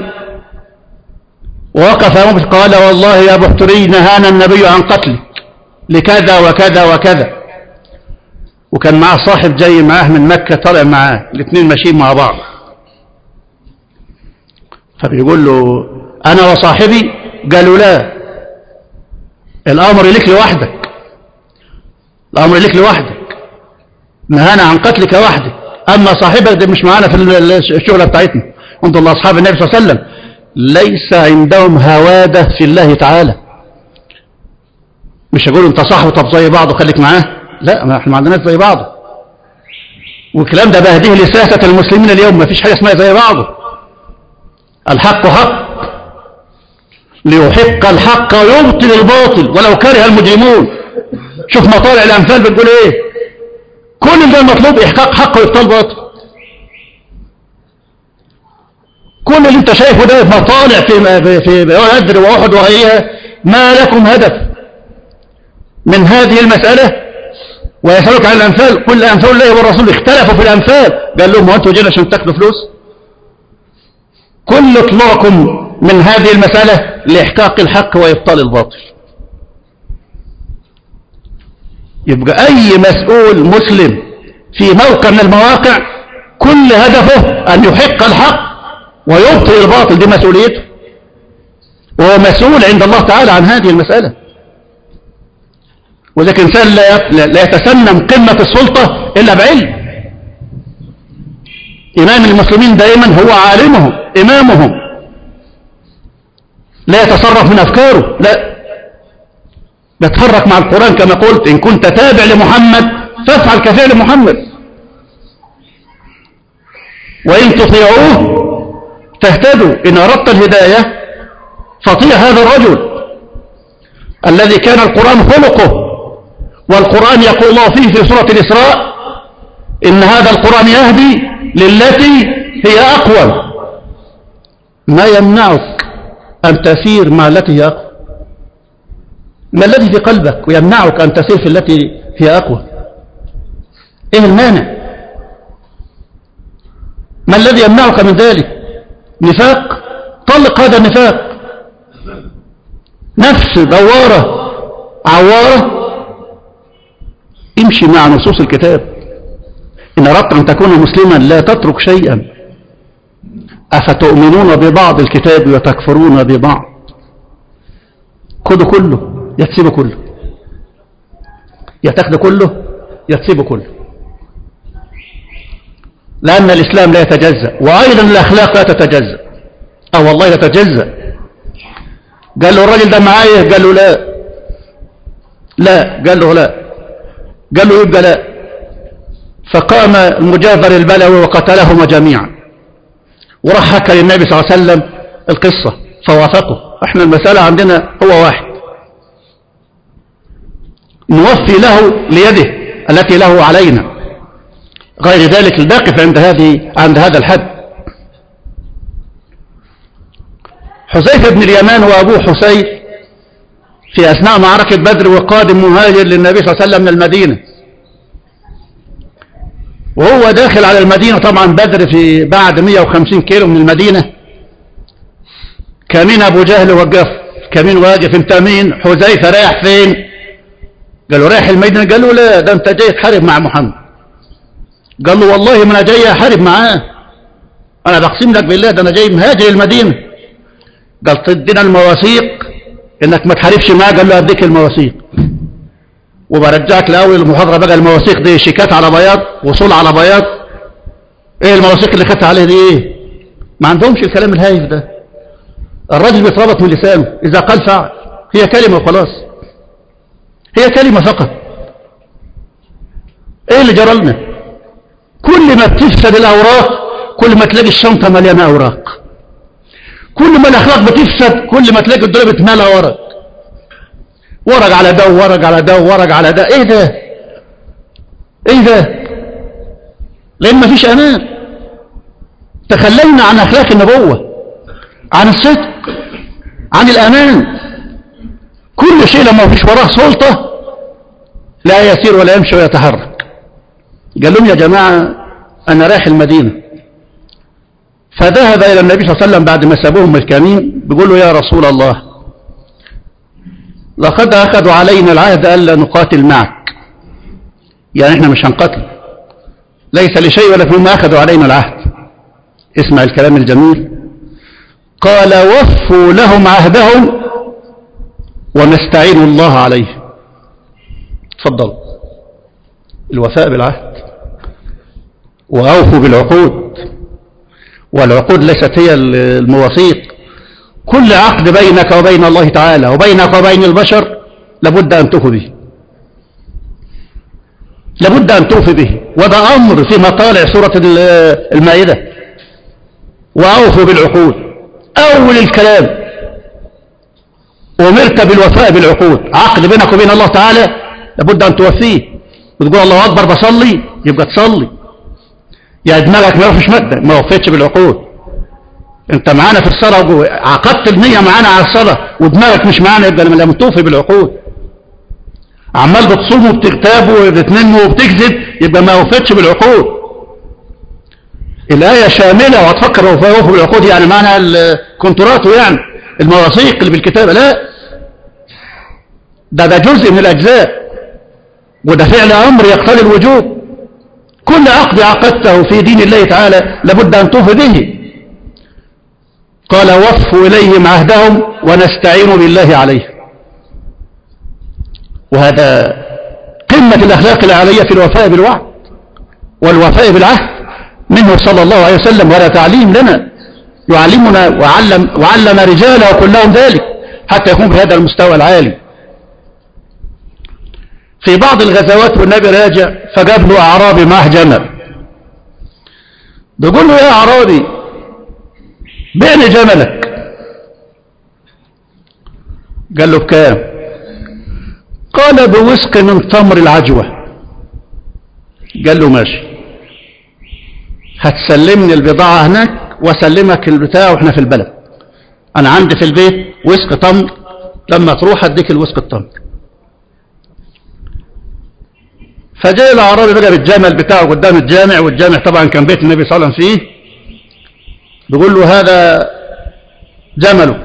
ووقف قال والله يا بحتري نهانا النبي عن قتلك لكذا وكذا وكذا. وكان معاه صاحب جاي معاه من مكة طالع معاه الاثنين ماشيين مع بعض. فبيقول له أنا وصاحبي؟ قالوا لا الأمر لك لوحدك الأمر لك لوحدك نهانا عن قتلك وحدك أما صاحبك ده مش معانا في الشغلة بتاعتنا. انظر الله أصحاب النبي صلى الله عليه وسلم ليس عندهم هوادة في الله تعالى. مش يقولوا أنت صاحبه طب زي بعضه خليك معاه. لا ما إحنا ما عندناش زي بعضه. والكلام ده بهديه لساسة المسلمين اليوم ما فيش حاجة اسمها زي بعضه. الحق حق. ليحق الحق ويبطل الباطل. ولو كره المجرمون. شوف مطالع الأمثال بتقول إيه؟ كل ده المطلوب إحقاق حق وإبطال باطل. كل اللي أنت شايفه ده مطالع في في بدر وأحد وغيرها ما لكم هدف من هذه المسألة. ويسألك عن الأنفال قل أنفال الله والرسول. اختلفوا في الأنفال قال لهم وأنتوا جينا عشان تاخدوا فلوس. كل اطلاقكم من هذه المسألة لإحقاق الحق وإبطال الباطل. يبقى أي مسؤول مسلم في موقع من المواقع كل هدفه أن يحق الحق ويبطل الباطل دي مسؤوليته. وهو مسؤول عند الله تعالى عن هذه المسألة. وذلك إنسان لا يتسنم قمة السلطة إلا بعلم. إمام المسلمين دائما هو عالمهم إمامهم. لا يتصرف من أفكاره لا. يتحرك مع القرآن كما قلت إن كنت تابع لمحمد فافعل كفعل محمد. وإن تطيعوه تهتدوا إن أردت الهداية فطيع هذا الرجل الذي كان القرآن خلقه. والقرآن يقول الله فيه في سورة الإسراء إن هذا القرآن يهدي للتي هي أقوى. ما يمنعك أن تسير مع التي هي أقوى؟ ما الذي في قلبك ويمنعك أن تسير في التي هي أقوى؟ إيه المانع؟ ما الذي يمنعك من ذلك؟ نفاق؟ طلق هذا النفاق. نفس دوارة عوارة. امشي مع نصوص الكتاب. إن أردت أن تكون مسلما لا تترك شيئا. أفتؤمنون ببعض الكتاب وتكفرون ببعض؟ خذوا كله يتسيب كله. يتاخد كله يتسيب كله. لأن الإسلام لا يتجزأ وأيضا الأخلاق لا تتجزأ. أو والله لا تتجزأ قال له الراجل ده معايا؟ قال له لا. لا. قال له لا. قال له يبقى لا. فقام المجاذر البلوي وقتلهما جميعا. وراح حكى للنبي صلى الله عليه وسلم القصة فوافقه. إحنا المسألة عندنا هو واحد. نوفي له ليده التي له علينا. غير ذلك الباقف عند هذه عند هذا الحد. حسيف بن اليمان وأبوه حسيف في أثناء معركة بدر وقادم مهاجر للنبي صلى الله عليه وسلم من المدينة. وهو داخل على المدينة طبعا بدر في بعد 150 كيلو من المدينة. كمين أبو جهل وقف. كمين واقف. أنت مين؟ حذيفة رايح فين؟ قال له رايح المدينة. قال له لا ده أنت جاي تحارب مع محمد. قال له والله ما أنا جاي أحارب معاه. أنا بقسم لك بالله ده أنا جاي مهاجر المدينة. قال تدينا المواثيق. إنك ما تحاربش معاه. قال له أديك المواثيق. وبرجعك لأول المحاضرة بقى المواثيق دي شيكات على بياض وصول على بياض. إيه المواثيق اللي خدت عليه دي؟ إيه؟ ما عندهمش الكلام الهايف ده. الراجل بيتربط من لسانه. إذا قال فعل هي كلمة وخلاص. هي كلمة فقط. إيه اللي جرى لنا؟ كل ما بتفسد الأوراق كل ما تلاقي الشنطة مليانة أوراق. كل ما الأخلاق بتفسد كل ما تلاقي الدنيا بتملى ورق ورق على ده وورق على ده وورق على ده إيه ده؟ إيه ده؟ لأن مفيش أمان. تخلينا عن أخلاق النبوة عن الصدق عن الأمان. كل شيء لما فيش وراه سلطة لا يسير ولا يمشي ويتحرك. قال لهم يا جماعة أنا رايح المدينة. فذهب إلى النبي صلى الله عليه وسلم بعد ما سابوهم الكمين بيقول له يا رسول الله لقد أخذوا علينا العهد ألا نقاتل معك. يعني إحنا مش هنقتل ليس لشيء ولا هم أخذوا علينا العهد. اسمع الكلام الجميل. قال وفوا لهم عهدهم ونستعين الله عليه. تفضل. الوفاء بالعهد وأوفوا بالعقود. والعقود ليست هي المواثيق. كل عقد بينك وبين الله تعالى وبينك وبين البشر لابد أن توفي به. لابد أن توفي به. وده أمر في مطالع سورة المائدة. وأوفوا بالعقود. أول الكلام. أمرت بالوفاء بالعقود. عقد بينك وبين الله تعالى لابد أن توفيه. بتقول الله أكبر بصلي يبقى تصلي. يا دماغك ما يروحش مادة. ما وفيتش بالعقود. انت معانا في الصلاة عقدت النية معانا على الصلاة ودماغك مش معانا يبقى لما توفي بالعقود. عمال بتصوم وبتغتاب وبتنم وبتكذب يبقى ما وفتش بالعقود. الآية شاملة وهتفكر وفوه بالعقود يعني معنى الكونترات يعني المواثيق اللي بالكتابة. لا. ده ده جزء من الأجزاء. وده فعل أمر يقتضي الوجوب. كل عقد عقدته في دين الله تعالى لابد أن توفي به. قال وفوا إليهم عهدهم ونستعين بالله عليه. وهذا قمة الأخلاق العالية في الوفاء بالوعد والوفاء بالعهد منه صلى الله عليه وسلم ولا تعليم لنا. يعلمنا وعلم, وعلم رجاله كلهم ذلك حتى يكون بهذا المستوى العالي. في بعض الغزوات والنبي راجع فجاب له أعرابي معه جمل بيقول له يا أعرابي بعني جملك. قال له بكام قال بوسق من تمر العجوة. قال له ماشي. هتسلمني البضاعة هناك وأسلمك البتاع وإحنا في البلد. أنا عندي في البيت وسق تمر. لما تروح أديك الوسق التمر. فجاء الأعرابي بقى بالجمل بتاعه قدام الجامع والجامع طبعا كان بيت النبي صلى الله عليه وسلم فيه. بيقول له هذا جمله.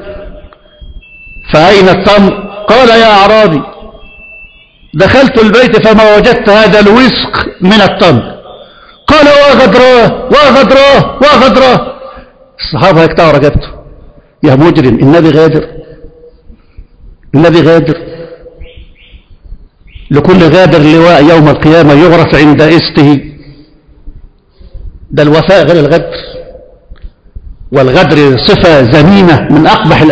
فأين التمر قال يا أعرابي دخلت البيت فما وجدت هذا الوسق من التمر قال وغدراه وغدراه وغدراه الصحابة يقطعوا رقبته. يا مجرم النبي غادر النبي غادر. لكل غادر لواء يوم القيامة يغرس عند استه ده الوفاء غير الغدر. والغدر صفة زميمة من أقبح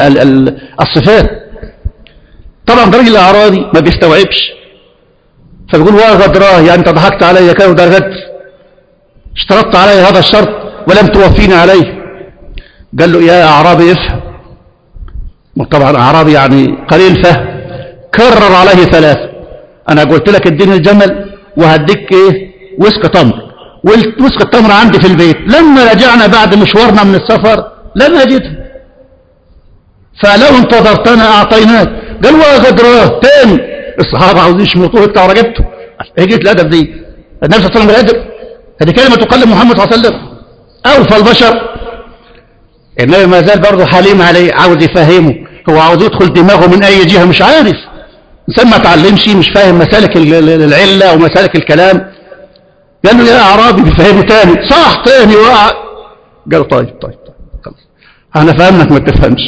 الصفات. طبعا الراجل الأعرابي ما بيستوعبش. فبيقول وغدراه يعني أنت ضحكت علي كده وده غدر اشترطت علي هذا الشرط ولم توفيني عليه. قال له يا أعرابي افهم. طبعا أعرابي يعني قليل فهم. كرر عليه ثلاث أنا قلت لك اديني الجمل وهديك إيه؟ وسك تمر. وسك التمر عندي في البيت. لما رجعنا بعد مشوارنا من السفر لم أجده فلو انتظرتنا أعطيناك. قال وغدراه تاني. الصحابة عاوزين يشمطوه بتاع رجبته جيت الأدب دي. النبي صلى الله عليه وسلم الأدب. هذه كلمة تقلم محمد صلى الله عليه وسلم. أوفى البشر. النبي ما زال برضه حليم عليه عاوز يفهمه. هو عاوز يدخل دماغه من أي جهة مش عارف. إنسان ما تعلمش مش فاهم مسالك العلة ومسالك الكلام. قال له يا أعرابي بيفهمه تاني. صح تاني وقع. قال طيب طيب طيب خلاص. إحنا فهمناك ما تفهمش.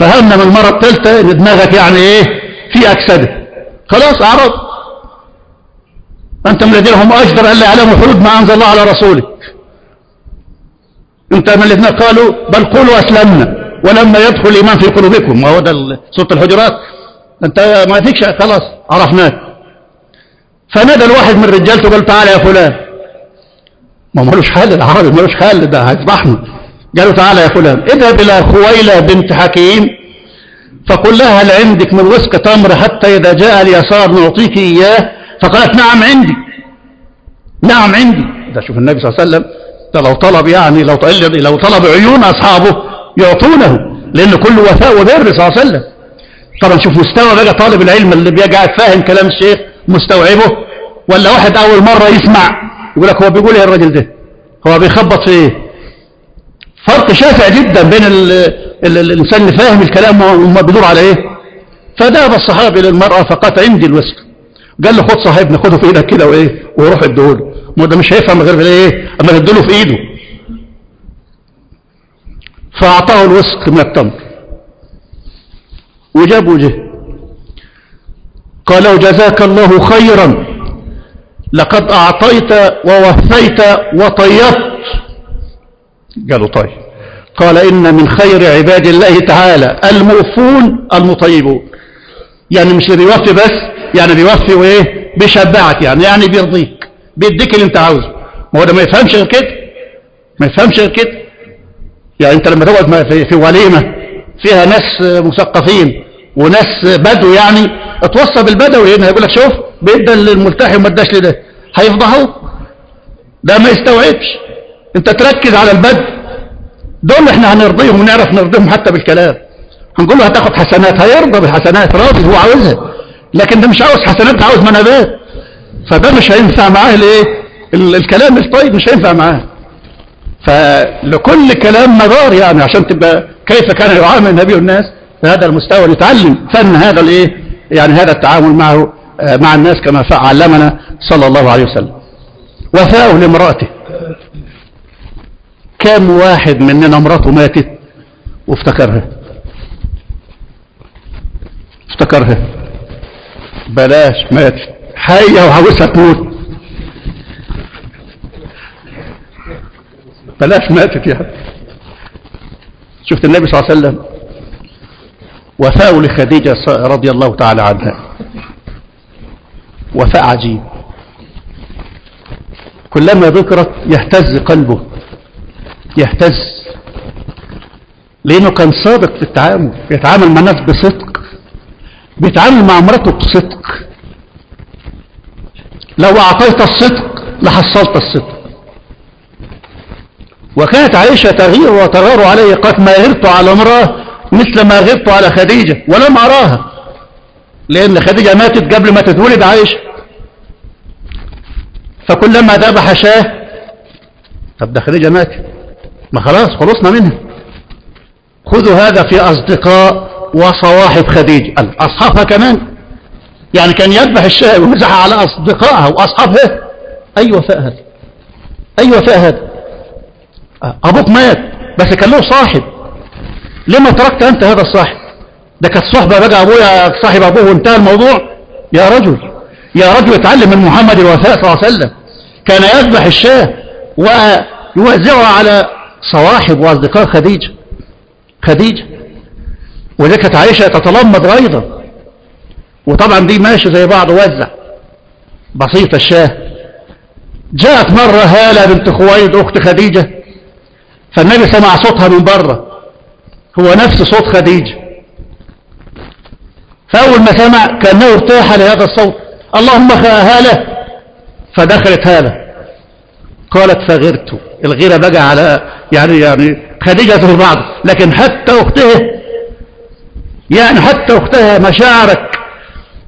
فهمنا من المرة الثالثة إن دماغك يعني إيه؟ في أكسدة. خلاص أعرض أنت من الذين هم أجدر ألا يعلموا حدود ما أنزل الله على رسولك. أنت من الذين قالوا بل قولوا أسلمنا ولما يدخل الإيمان في قلوبكم. وهو ده صوت الحجرات؟ أنت ما فيكش خلاص عرفناك. فنادى الواحد من رجالته قال تعالى يا فلان. ما ملوش حل العربي ملوش حل ده هيذبحنا قالوا تعالى يا فلان. اذهب إلى خويلة بنت حكيم فقل لها هل عندك من وسك تمر حتى إذا جاء اليسار نعطيك إياه؟ فقالت نعم عندي. نعم عندي. ده شوف النبي صلى الله عليه وسلم ده لو طلب يعني لو طلب, لو طلب عيون أصحابه يعطونه لأن كل وفاء وبر صلى الله عليه وسلم. طبعا شوف مستوى بقى طالب العلم اللي بيقعد فاهم كلام الشيخ. مستوعبه ولا واحد أول مرة يسمع يقول لك هو بيقول إيه الراجل ده؟ هو بيخبط في إيه فرق شاسع جدا بين ال ال الإنسان اللي فاهم الكلام وما بيدور على إيه؟ فذهب الصحابي للمرأة فقالت عندي الوسك قال له خد صاحبنا خده في إيدك كده وإيه؟ وروح اديهوله. ما ده مش هيفهم غير إيه؟ أما تديله في إيده. فأعطاه الوسك من التمر. وجاب وجه. قال جزاك الله خيرا لقد أعطيت ووفيت وطيبت. قالوا طيب. قال إن من خير عباد الله تعالى الموفون المطيبون. يعني مش بيوفي بس يعني بيوفي وإيه؟ بيشبعك يعني يعني بيرضيك بيديك اللي أنت عاوزه. ما هو ده ما يفهمش غير كده ما يفهمش غير كده. يعني أنت لما تقعد في, في وليمة فيها ناس مثقفين وناس بدو يعني اتوصى بالبدوي. هنا يقول لك شوف بيدى للملتحي وما اداش لده. هيفضحوك ده ما يستوعبش. انت تركز على البدء دول إحنا هنرضيهم ونعرف نرضيهم حتى بالكلام. هنقول له هتاخد حسنات. هيرضى بالحسنات راضي هو عاوزها. لكن ده مش عاوز حسنات ده عاوز منابات. فده مش هينفع معاه الايه الكلام الطيب مش هينفع معاه. فلكل كلام مدار يعني عشان تبقى كيف كان يعامل النبي الناس في هذا المستوى نتعلم فن هذا الإيه؟ يعني هذا التعامل معه مع الناس كما علمنا صلى الله عليه وسلم. وفاءه لامرأته. كم واحد مننا امرأته ماتت؟ وافتكرها. افتكرها. بلاش ماتت. حية وعاوزها تموت. بلاش ماتت يا شفت النبي صلى الله عليه وسلم؟ وفاء لخديجة رضي الله تعالى عنها. وفاء عجيب. كلما ذكرت يهتز قلبه يهتز. لأنه كان صادق في التعامل بيتعامل مع الناس بصدق بيتعامل مع امرته بصدق. لو أعطيت الصدق لحصلت الصدق. وكانت عائشة تغير وتغار عليه قد ما غرت على امرأة مثل ما غرت على خديجة ولم أراها. لأن خديجة ماتت قبل ما تتولد عائشة فكلما ذبح شاه طب ده خديجة ماتت. ما خلاص خلصنا منها. خذوا هذا في أصدقاء وصواحب خديجة. أصحابها كمان. يعني كان يذبح الشاه ويمزحها على أصدقائها وأصحابها أي وفاء هذا؟ أي وفاء هذا؟ أبوك مات بس كان له صاحب. لما تركت أنت هذا الصاحب؟ ده كانت صحبة بقى أبويا صاحب أبوه وانتهى الموضوع. يا رجل يا رجل اتعلم من محمد الوفاء صلى الله عليه وسلم. كان يذبح الشاه ويوزعها على صواحب وأصدقاء خديجة. خديجة. كانت عائشة تتلمض غيظا وطبعا دي ماشي زي بعض وزع بسيطة الشاه. جاءت مرة هالة بنت خويلد أخت خديجة. فالنبي سمع صوتها من بره هو نفس صوت خديجة. فأول ما سمع كأنه ارتاح لهذا الصوت. اللهم هالة فدخلت هالة قالت فغرت. الغيرة بقى على يعني يعني خديجة في لكن حتى أختها يعني حتى أختها مشاعرك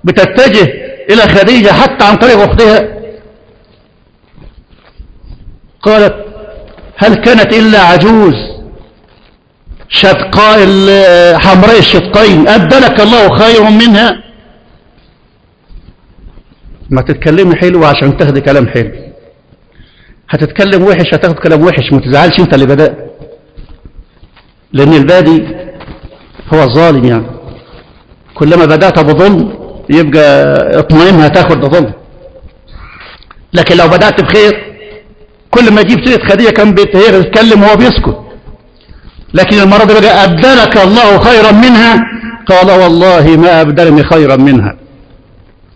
بتتجه إلى خديجة حتى عن طريق أختها. قالت هل كانت إلا عجوز؟ شدقاء حمراء الشدقين. أبدلك الله خير منها. ما تتكلمي حلو عشان تاخدي كلام حلو هتتكلم وحش هتاخد كلام وحش. ما تزعلش انت اللي بدأت لأن البادي هو الظالم يعني. كلما بدأت بظلم يبقى اطمئن هتاخد بظلم لكن لو بدأت بخير كل ما سيرة خديجة كان هي بتتكلم وهو بيسكت. لكن المرة دي بقى أبدلك الله خيرا منها. قال والله ما أبدلني خيرا منها.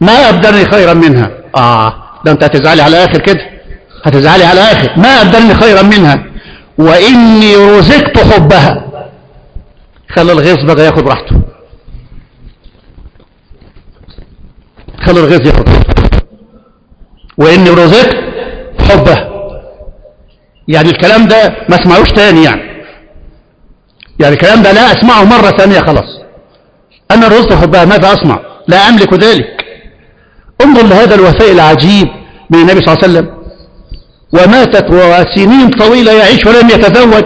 ما أبدلني خيرا منها. آه ده أنت هتزعلي على آخر كده. هتزعلي على آخر ما أبدلني خيرا منها. وإني رزقت حبها. خلى الغيظ بقى ياخد راحته. خلى الغيظ ياخد راحته. وإني رزقت حبها. يعني الكلام ده ما اسمعوش تاني يعني. يعني الكلام ده لا أسمعه مرة ثانية خلاص. أنا رزق حبها ماذا أسمع؟ لا أملك ذلك. انظر لهذا الوفاء العجيب من النبي صلى الله عليه وسلم. وماتت وسنين طويلة يعيش ولم يتزوج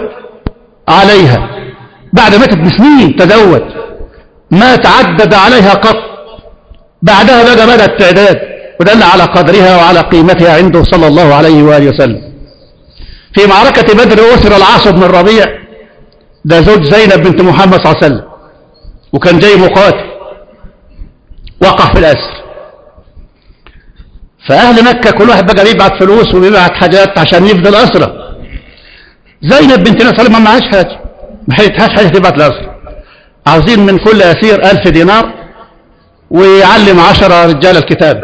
عليها. بعد ماتت بسنين تزوج. ما تعدد عليها قط. بعدها بقى بدأ التعداد. ودل على قدرها وعلى قيمتها عنده صلى الله عليه وآله وسلم. في معركة بدر أسر العاص بن الربيع. ده زوج زينب بنت محمد صلى الله عليه وسلم. وكان جاي مقاتل. وقع في الأسر. فأهل مكة كل واحد بقى بيبعت فلوس وبيبعت حاجات عشان يفضل أسرة زينب بنت نبي ما معهاش حاجة. ما حيتهاش حاجة تبعت الأسرة. عاوزين من كل أسير ألف دينار ويعلم عشرة رجال الكتاب.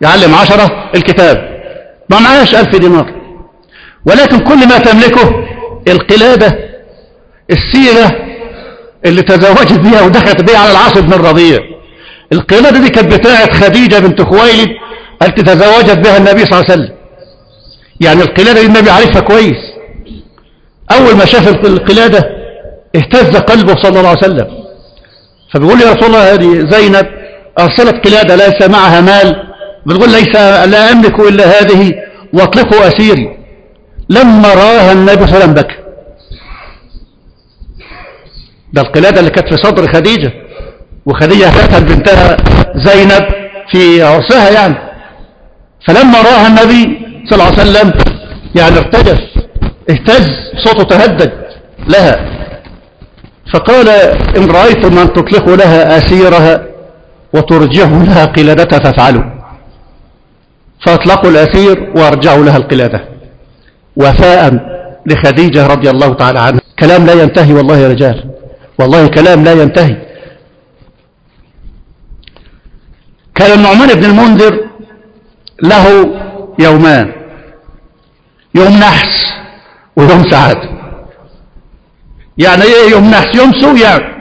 يعلم عشرة الكتاب. ما معهاش ألف دينار. ولكن كل ما تملكه القلادة السيرة اللي تزوجت بها ودخلت بها على العاص بن الرضيع. القلادة دي كانت بتاعت خديجة بنت خويلد التي تزوجت بها النبي صلى الله عليه وسلم. يعني القلادة دي النبي عارفها كويس. أول ما شاف القلادة اهتز قلبه صلى الله عليه وسلم. فبيقول يا رسول الله هذه زينب أرسلت قلادة ليس معها مال. بتقول ليس لا أملك إلا هذه وأطلقوا أسيري. لما رآها النبي صلى الله عليه وسلم بكى. ده القلادة اللي كانت في صدر خديجة. وخديجة هاتت بنتها زينب في عرسها يعني. فلما رآها النبي صلى الله عليه وسلم يعني ارتجف اهتز صوته تهدد لها. فقال إن رأيتم أن تطلقوا لها أسيرها وترجعوا لها قلادتها فافعلوا. فأطلقوا الأسير وأرجعوا لها القلادة. وفاء لخديجة رضي الله تعالى عنها. كلام لا ينتهي والله يا رجال. والله كلام لا ينتهي. كان النعمان بن المنذر له يومان. يوم نحس ويوم سعادة يعني إيه يوم نحس؟ يوم سوء يعني.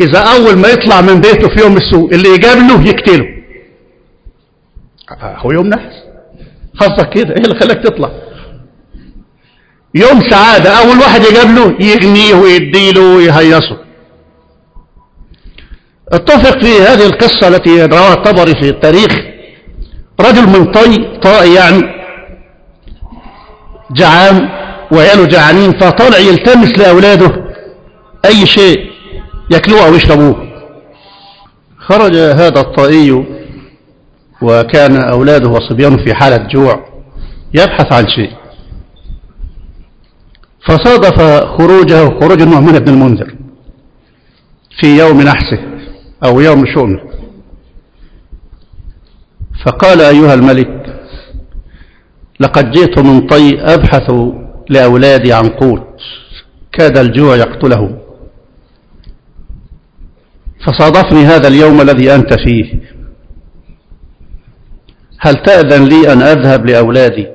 إذا أول ما يطلع من بيته في يوم السوء اللي يقابله يقتله. هو يوم نحس. خاصك كده إيه اللي خلاك تطلع؟ يوم سعادة أول واحد يقابله يغنيه ويديله ويهيصه. اتفق في هذه القصة التي رواها الطبري في التاريخ. رجل من طي طائي يعني جعان وعياله جعانين فطالع يلتمس لأولاده أي شيء يأكلوه أو يشربوه. خرج هذا الطائي وكان أولاده وصبيانه في حالة جوع يبحث عن شيء. فصادف خروجه خروج النعمان بن المنذر في يوم نحسه أو يوم شؤمه. فقال أيها الملك لقد جئت من طي أبحث لأولادي عن قوت كاد الجوع يقتلهم فصادفني هذا اليوم الذي أنت فيه. هل تأذن لي أن أذهب لأولادي؟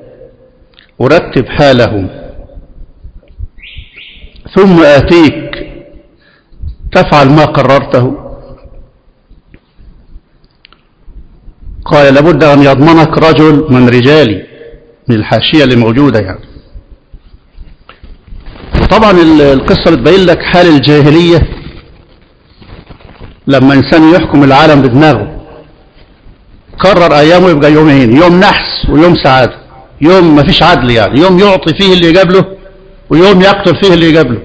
أرتب حالهم. ثم آتيك. تفعل ما قررته. قال لابد أن يضمنك رجل من رجالي من الحاشية اللي موجودة يعني. وطبعا القصة بتبين لك حال الجاهلية لما إنسان يحكم العالم بدماغه. قرر أيامه يبقى يومين يوم نحس ويوم سعادة يوم ما فيش عدل يعني يوم يعطي فيه اللي يقابله ويوم يقتل فيه اللي يقابله.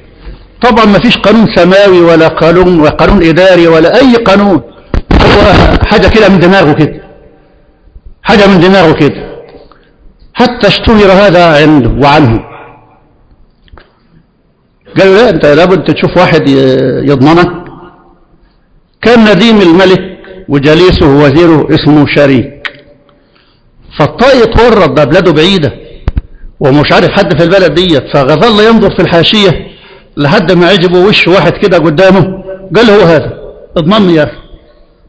طبعا ما فيش قانون سماوي ولا قانون وقانون إداري ولا أي قانون. حاجة كده من دماغه كده. حاجة من دماغه كده. حتى اشتهر هذا عنده وعنه. قالوا لا أنت لابد تشوف واحد يضمنك. كان نديم الملك وجليسه وزيره اسمه شريك. فالطائي اتورط ده بلاده بعيدة. ومش عارف حد في البلد ديت فظل ينظر في الحاشية لحد ما عجبه وش واحد كده قدامه. قال له هو هذا. اضمني يا أخي.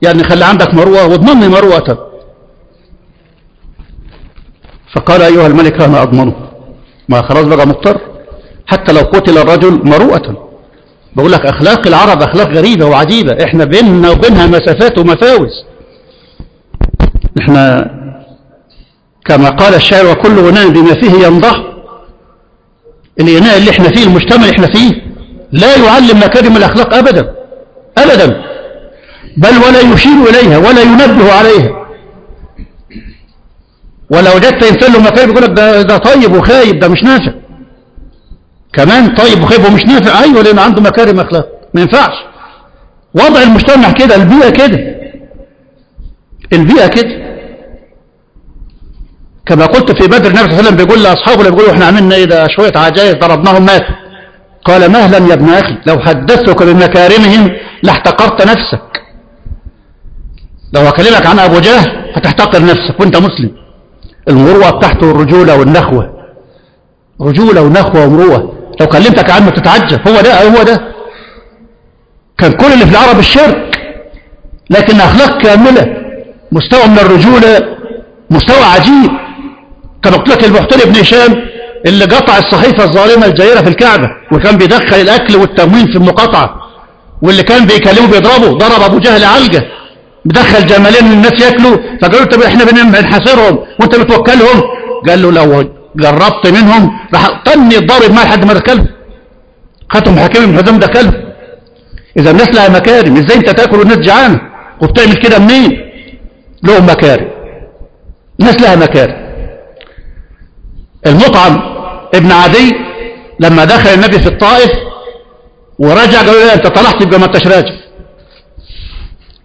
يعني خلي عندك مروءة واضمني مروءة فقال أيها الملك أنا أضمنه ما خلاص بقى مضطر. حتى لو قتل الرجل مروءة بقول لك أخلاق العرب أخلاق غريبة وعجيبة. إحنا بيننا وبينها مسافات ومفاوز. إحنا كما قال الشاعر وكل غناء بما فيه ينضح الإناء اللي إحنا فيه المجتمع اللي إحنا فيه لا يعلم مكارم الأخلاق أبدا أبدا. بل ولا يشير إليها ولا ينبه عليها. ولو وجدت إنسان له مكارم يقول لك ده, ده طيب وخايب ده مش نافع. كمان طيب وخايب ومش نافع أيوة لأن عنده مكارم أخلاق. ما ينفعش. وضع المجتمع كده البيئة كده. البيئة كده. كما قلت في بدر النبي صلى الله عليه وسلم بيقول لأصحابه اللي بيقولوا إحنا عملنا إيه ده شوية عجائز ضربناهم ماتوا قال مهلا يا ابن أخي لو حدثتك بمكارمهم لاحتقرت نفسك. لو أكلمك عن أبو جهل هتحتقر نفسك وأنت مسلم. المروءة بتاعته الرجولة والنخوة. رجولة ونخوة ومروءة لو كلمتك عنه تتعجب. هو ده هو ده؟ كان كل اللي في العرب الشرك. لكن أخلاق كاملة. مستوى من الرجولة مستوى عجيب. كما قلت لك المحتل بن هشام اللي قطع الصحيفة الظالمة الجائرة في الكعبة وكان بيدخل الأكل والتموين في المقاطعة واللي كان بيكلمه بيضربه ضرب أبو جهل علقة بدخل جمالين من الناس ياكلوا فقالوا طب إحنا بنحاصرهم وأنت بتوكلهم؟ قال له لو جربت منهم راح طني الضارب معاه لحد ما دخلهم خدهم حكيم بن حزام دخلهم إذا الناس لها مكارم إزاي أنت تأكل والناس جعانة؟ وبتعمل كده منين؟ لهم مكارم. الناس لها مكارم. المطعم ابن عدي لما دخل النبي في الطائف ورجع قالوا له انت طلعت يبقى ما انتش راجع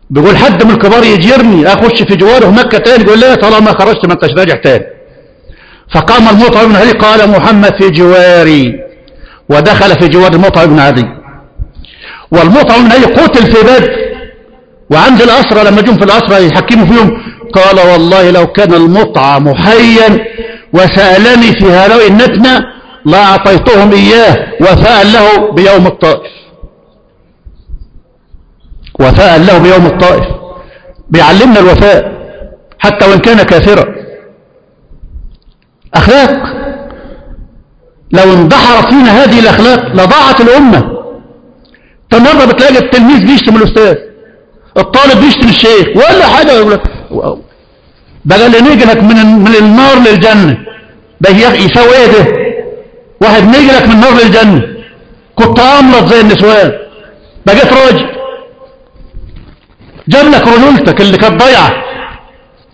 بيقول حد من الكبار يجيرني اخش في جواره مكة تاني يقول لا طالما خرجت ما انتش راجع تاني. فقام المطعم بن عدي قال محمد في جواري. ودخل في جوار المطعم بن عدي والمطعم بن عدي قتل في بدر. وعند الأسرى لما جم في الأسرى يحكموا فيهم قال والله لو كان المطعم حيا وسألني في هؤلاء النتنة لا أعطيتهم إياه وفاء له بيوم الطائف. وفاء له بيوم الطائف. بيعلمنا الوفاء حتى وإن كان كافرا. أخلاق. لو اندحرت فينا هذه الأخلاق لضاعت الأمة. مرة بتلاقي التلميذ بيشتم الأستاذ. الطالب بيشتم الشيخ. ولا حاجة بقى اللي من من النار للجنة. ده يساوي إيه ده واحد نجلك من النار للجنة كنت أملط زي النسوان بقيت راجل جاب لك رجولتك اللي كانت ضايعة.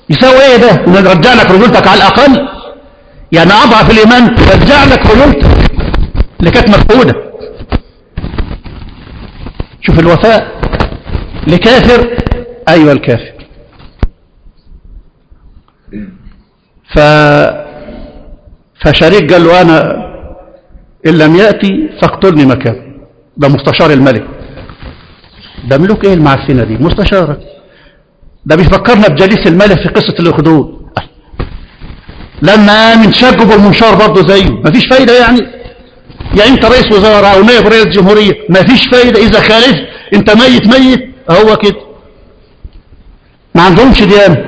يساوي إيه ده نرجع لك رجولتك على الأقل. يعني أضعف الإيمان. رجع لك رجولتك اللي كانت مفقودة. شوف الوفاء. لكافر. أيوة الكافر. ف فشريك قال له أنا إن لم يأتي فاقتلني مكانه ده مستشار الملك. ده ملوك إيه المعفنة دي؟ مستشارة. ده بيفكرنا بجليس الملك في قصة الأخدود. لما آمن شجوا بالمنشار برضه زيه. مفيش فايدة يعني. يعني أنت رئيس وزارة أو نائب رئيس جمهورية. مفيش فايدة. إذا خالف أنت ميت ميت. هو كده. ما عندهمش ديانة.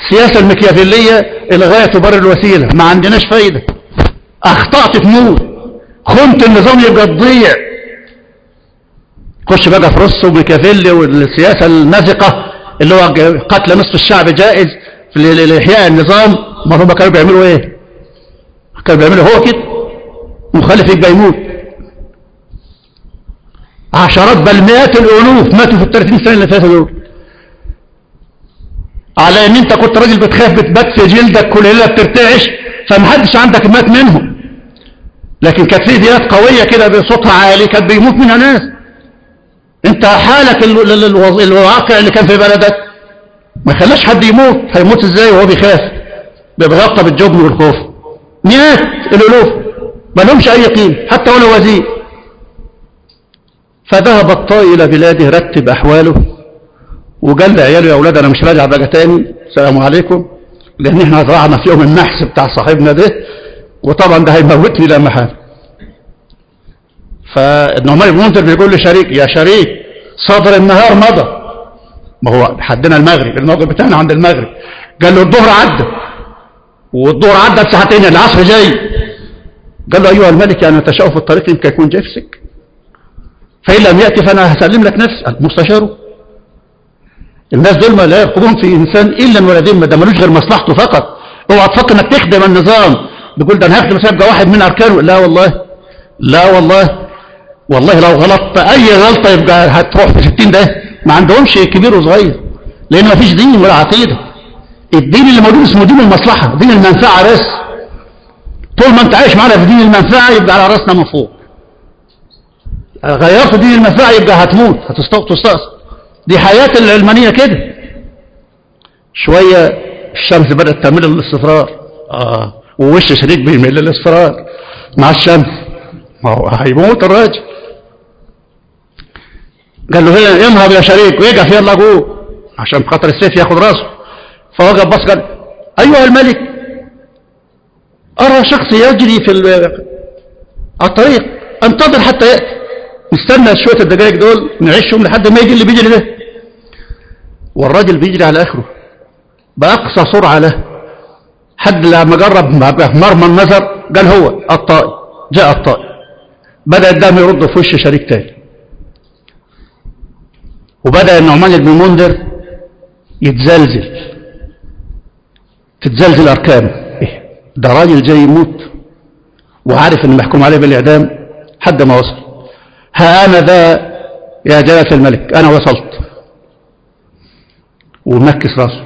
السياسة المكيافيلية الغاية تبرر الوسيلة. ما عندناش فايدة. أخطأت تموت خنت النظام يبقى تضيع. خش بقى في روسو وميكافيلي والسياسة النازقة اللي هو قتل نصف الشعب جائز في لإحياء النظام. ما هم كانوا بيعملوا إيه؟ كانوا بيعملوا هو كده. مخالف يبقى يموت. عشرات بل مئات الألوف ماتوا في الثلاثين سنة اللي فاتوا دول. على إن أنت كنت راجل بتخاف بتبات في جلدك كل ليله بترتعش فمحدش عندك مات منهم. لكن كانت في ديات قوية كده بصوتها عالي كانت بيموت منها ناس. أنت حالك الواقع اللي كان في بلدك. ما خلاش حد يموت. هيموت إزاي وهو بيخاف؟ بيغطى بالجبن والخوف. مئات الألوف. ما لهمش أي قيمه حتى ولو وزير. فذهب الطائي إلى بلاده رتب أحواله. وقال لعياله يا أولاد أنا مش راجع بقى تاني. السلام عليكم. لأن إحنا ضاعنا في يوم النحس بتاع صاحبنا ده وطبعا ده هيموتني لا محال. فالنعمان بن منذر بيقول لشريك يا شريك صدر النهار مضى. ما هو حدنا المغرب الموقف بتاعنا عند المغرب. قال له الظهر عدى. والظهر عدى بساعتين العصر جاي. قال له أيها الملك يعني تشاء في الطريق يمكن يكون جاي في سكه فإن لم يأتي فأنا هسلم لك نفسي. مستشاره. الناس دول ما لا يرقبون في إنسان إلا الولدين ده ملوش غير مصلحته فقط. اوعى تفكر إنك تخدم النظام. بيقول ده أنا هخدم مثلا يبقى واحد من أركانه. لا والله. لا والله. والله لو غلطت أي غلطة يبقى هتروح في 60 ده. ما عندهمش كبير وصغير. لأن ما فيش دين ولا عقيدة. الدين اللي موجود اسمه دين المصلحة دين المنفعة بس. طول ما أنت عايش معانا في دين المنفعة يبقى على رأسنا من فوق. غيرت دين المنفعة يبقى هتموت هتستأصل دي حياة العلمانية كده. شوية الشمس بدأت تعمل للاصفرار. آه. ووش شريك بيميل للاصفرار. مع الشمس. ما هو هيموت الراجل. قال له هنا انهض يا شريك ويقف يلا جوه عشان خاطر السيف ياخد راسه. فوقف بص قال أيها الملك أرى شخص يجري في الطريق. انتظر حتى يأتي. نستنى شوية الدقائق دول نعيشهم لحد ما يجي اللي بيجري ده. والراجل بيجري على آخره. بأقصى سرعة له. حد لما جرب مرمى النظر. قال هو الطائي. جاء الطائي. بدأ الدم يرد في وش شريك تاني. وبدأ النعمان بن منذر يتزلزل. تتزلزل اركانه إيه؟ ده راجل جاي يموت. وعارف إن محكوم عليه بالإعدام. حد ما وصل. ها أنا ذا يا جلالة الملك. أنا وصلت. ومكس راسه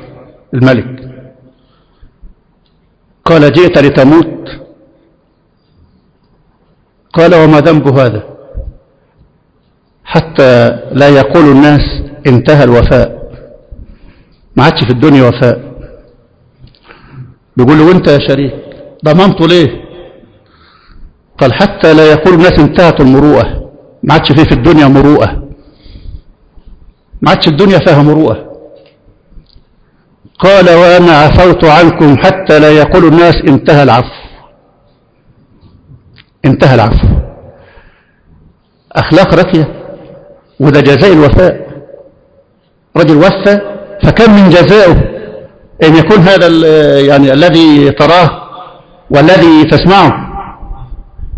الملك. قال جئت لتموت. قال وما ذنب هذا؟ حتى لا يقول الناس انتهى الوفاء. ما عادش في الدنيا وفاء. بيقول له وانت يا شريك؟ ضمنته ليه؟ قال حتى لا يقول الناس انتهت المروءة. ما عادش فيه في الدنيا مروءة. ما عادش الدنيا فيها مروءة. قال وأنا عفوت عنكم حتى لا يقول الناس انتهى العفو. انتهى العفو. أخلاق راقية. وده جزاء الوفاء. رجل وفى فكم من جزائه أن يكون هذا يعني الذي تراه والذي تسمعه.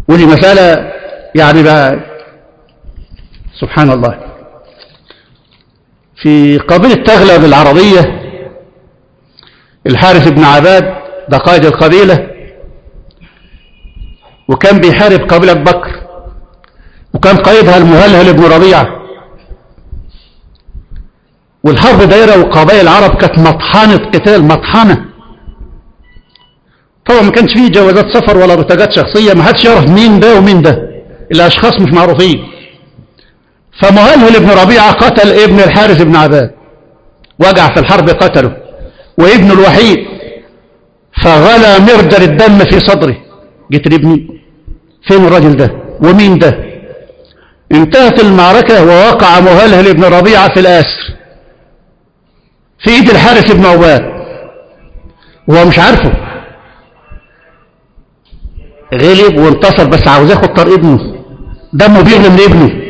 ودي مسألة يعني بقى سبحان الله. في قبيلة تغلب العربية الحارث بن عباد ده قائد القبيلة وكان بيحارب قبيلة بكر وكان قائدها المهلهل بن ربيعة. والحرب دايرة وقبائل العرب كانت مطحنة قتال مطحنة. طبعا ما كانش فيه جوازات سفر ولا بطاقات شخصية ما حدش يعرف مين ده ومين ده. الأشخاص مش معروفين. فمهلهل بن ربيعة قتل ابن الحارث بن عباد وقع في الحرب قتله. وابنه الوحيد. فغلى مردر الدم في صدره. قلت لابني فين الراجل ده؟ ومين ده؟ انتهت المعركة ووقع مهلهل بن ربيعة في الأسر. في إيد الحارث بن عباد. وهو مش عارفه. غلب وانتصر بس عاوز ياخد طار ابنه. دمه بيغلي من ابنه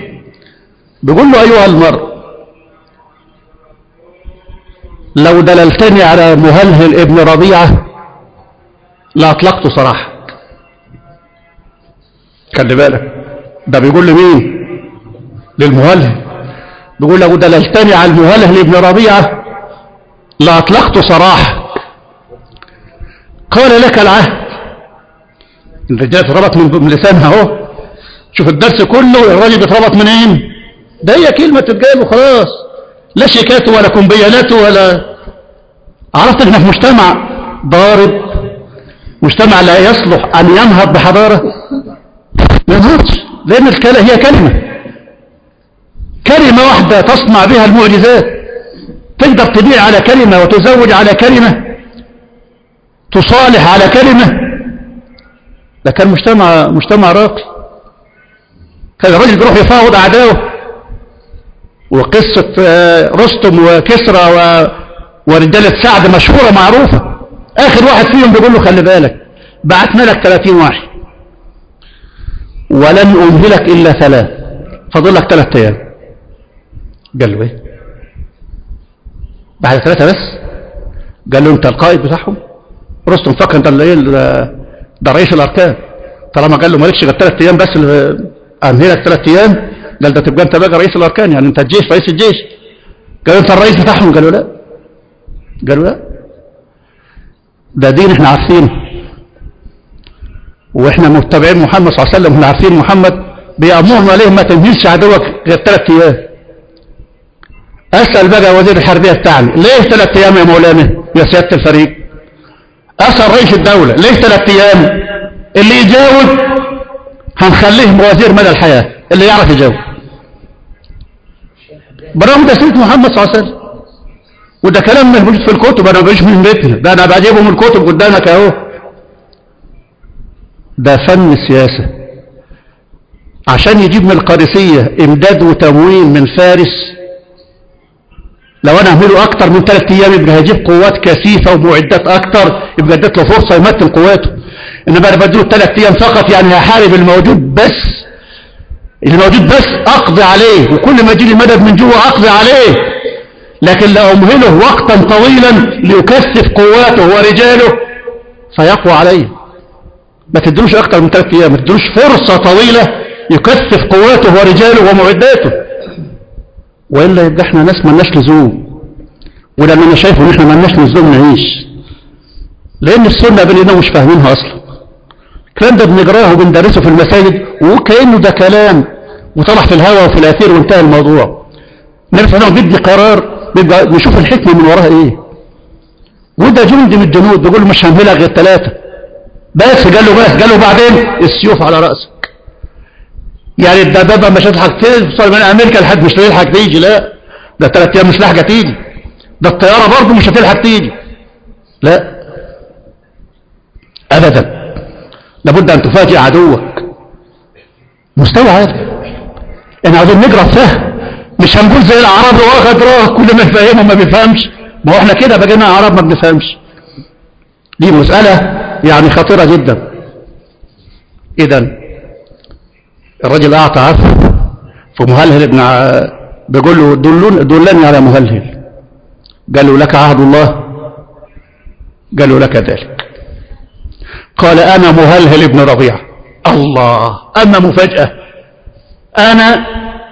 بيقول له أيها المرء لو دللتني على مهلهل ابن ربيعة لأطلقت صراحة. خلي بالك. ده بيقول لمين؟ للمهلهل. بيقول لو دللتني على المهلهل ابن ربيعة لأطلقت صراحة. قال لك العهد. الرجال اتربط من لسانها أهو. شوف الدرس كله الراجل بيتربط منين؟ ده هي كلمة تتجايب وخلاص لا شيكاته ولا كمبيالاته ولا عرفت إحنا في مجتمع ضارب مجتمع لا يصلح أن ينهض بحضارة. ينهضش لأن الكلمة هي كلمة. كلمة واحدة تصنع بها المعجزات. تقدر تبيع على كلمة وتزوج على كلمة. تصالح على كلمة. كان مجتمع مجتمع راقي. كان الرجل بيروح يفاوض اعدائه وقصة رستم وكسرى. ورجالة سعد مشهورة معروفة. آخر واحد فيهم بيقول له خلي بالك بعتنا لك 30 واحد. ولن أمهلك إلا ثلاث. فضل لك ثلاث أيام. قال له إيه؟ بعد ثلاثة بس. قال له أنت القائد بتاعهم؟ رستم فكر أنت اللي ده رئيس الأركان. طالما قال له مالكش غير ثلاث أيام بس أمهلك ثلاث أيام. قال ده تبقى أنت بقى رئيس الأركان يعني أنت الجيش رئيس الجيش. قالوا أنت الرئيس بتاعهم. قالوا لا. قالوا لا. ده دين إحنا عارفينه. وإحنا متبعين محمد صلى الله عليه وسلم إحنا عارفين محمد بيأمرنا ليه ما تنهيش عدوك غير ثلاث أيام. أسأل بقى وزير الحربية بتاعنا ليه ثلاث أيام يا مولانا يا سيادة الفريق؟ أسأل رئيس الدولة ليه ثلاث أيام؟ اللي يجاوب هنخليه وزير مدى الحياة اللي يعرف يجاوب. برغم ده سيدة محمد صلى الله عليه وسلم. وده كلام مش موجود في الكتب أنا مش من بيتنا ده أنا بجيبه من الكتب قدامك أهو. ده فن السياسة عشان يجيب من القادسية إمداد وتموين من فارس لو أنا اعمله أكتر من ثلاث أيام يبقى هيجيب قوات كثيفة ومعدات أكتر يبقى اديت له فرصة يمثل قواته إنما أنا بديله ثلاث أيام فقط يعني هحارب الموجود بس. الموجود بس أقضي عليه وكل ما يجي مدد من جوه أقضي عليه. لكن لا أمهله وقتا طويلا ليكثف قواته ورجاله فيقوى عليه. ما تدروش أكتر من ثلاث أيام ما تدروش فرصة طويلة يكثف قواته ورجاله ومعداته. وإلا يبقى إحنا ناس مالناش لزوم. وده اللي أنا شايفه إن إحنا مالناش لزوم نعيش. لأن السنة بيننا مش فاهمينها أصلا. الكلام ده بنجراه وبندرسه في المساجد. وكأنه ده كلام وطلع في الهواء وفي الأثير وانتهى الموضوع. النبي صلى الله عليه وسلم بيدي قرار بيبقى نشوف الحكمة من وراها إيه. وده جندي من الجنود بيقول له مش هعملها غير ثلاثة. بس قال له بس قال له بعدين السيوف على رأسك. يعني الدبابه مش هتلحق توصل من أمريكا لحد مش هتلحق تيجي لا. ده ثلاث أيام مش لاحقه تيجي. ده الطيارة برضه مش هتلحق تيجي. لا. ابدا. لابد أن تفاجئ عدوك. مستوى عالي. إحنا عاوزين نقرا فهم مش هنقول زي العرب واخد راه كل ما يفهمه ما بيفهمش. ما هو إحنا كده بقينا عرب ما بنفهمش. دي مسألة يعني خطيرة جدا. اذا الرجل أعطى عفو فمهلهل ابن ع... بيقول له دلون دلني على مهلهل. قال له لك عهد الله. قال له لك ذلك. قال أنا مهلهل ابن ربيعة. الله. أما مفاجأة. أنا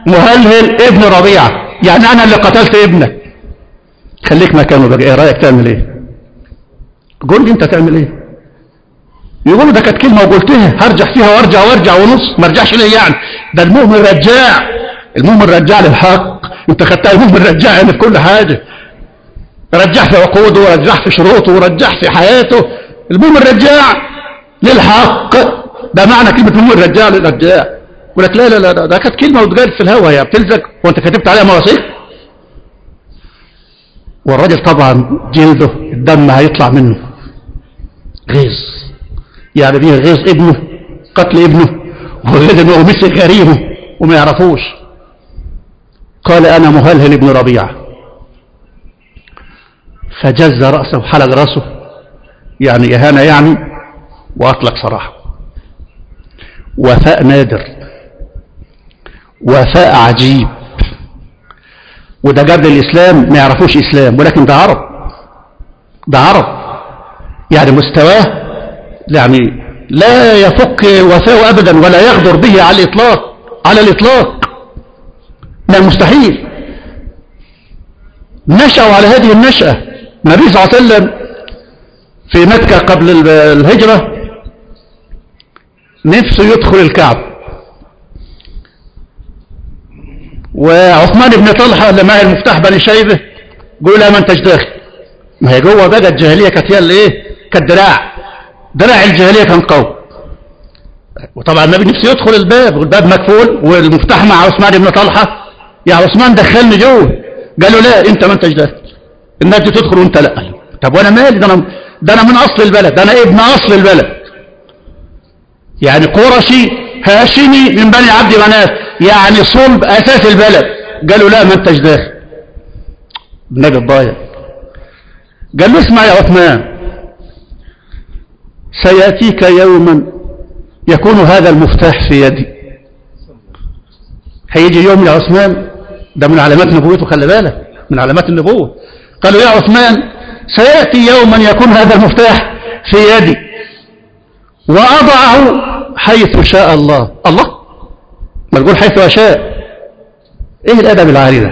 مهلهل ابن ربيعة. يعني أنا اللي قتلت ابنك خليك مكانه بقى. إيه رأيك تعمل إيه؟ قول لي أنت تعمل إيه؟ يقولوا ده كانت كلمة وقلتها. هرجع فيها وارجع وارجع ونص. ما ارجعش ليه يعني. ده المؤمن رجاع المؤمن رجاع للحق. أنت خدتها المؤمن رجاع يعني في كل حاجة. رجع في عقوده ورجع في شروطه ورجع في حياته. المؤمن رجاع للحق. ده معنى كلمة المؤمن رجاع للرجاع يقول لك لا لا لا ده كانت كلمة واتقالت في الهوا يا بتلزق وانت كتبت عليها مواثيق والراجل طبعا جلده الدم هيطلع منه. غيظ. يعني بيه غيظ ابنه قتل ابنه. وغيظ انه مسك غريمه وما يعرفوش. قال أنا مهلهل ابن ربيعة. فجز رأسه وحلق رأسه. يعني إهانة يعني وأطلق سراحه وفاء نادر وفاء عجيب. وده قبل الإسلام ما يعرفوش إسلام ولكن ده عرب ده عرب. يعني مستواه يعني لا يفك وفاء أبدا ولا يغدر به على الإطلاق على الإطلاق. لا مستحيل. نشأوا على هذه النشأة. النبي صلى الله عليه وسلم في مكة قبل الهجرة نفسه يدخل الكعب. وعثمان بن طلحة اللي معه المفتاح بني شيبة قول لا ما انتش داخل ما هي جوه بقى الجاهلية كانت هي اللي إيه؟ كانت دراع. دراع الجاهلية كان قوي. وطبعا النبي نفسه يدخل الباب والباب مكفول والمفتاح مع عثمان بن طلحة. يا عثمان دخلني جوه. قال له لا أنت ما انتش داخل الناس دي تدخل وأنت لا. طب وأنا مالي؟ ده أنا ده أنا من أصل البلد. ده أنا ابن أصل البلد. يعني قرشي هاشمي من بني عبد مناف. يعني صلب أساس البلد. قالوا لا ما انتش داخل. النبي الضايع. قال له اسمع يا عثمان. سيأتيك يوما يكون هذا المفتاح في يدي. هيجي يوم يا عثمان. ده من علامات نبوته خلي بالك. من علامات النبوة. قالوا يا عثمان سيأتي يوما يكون هذا المفتاح في يدي. وأضعه حيث شاء الله. الله؟ ما تقول حيث أشاء إيه الأدب العالي ده؟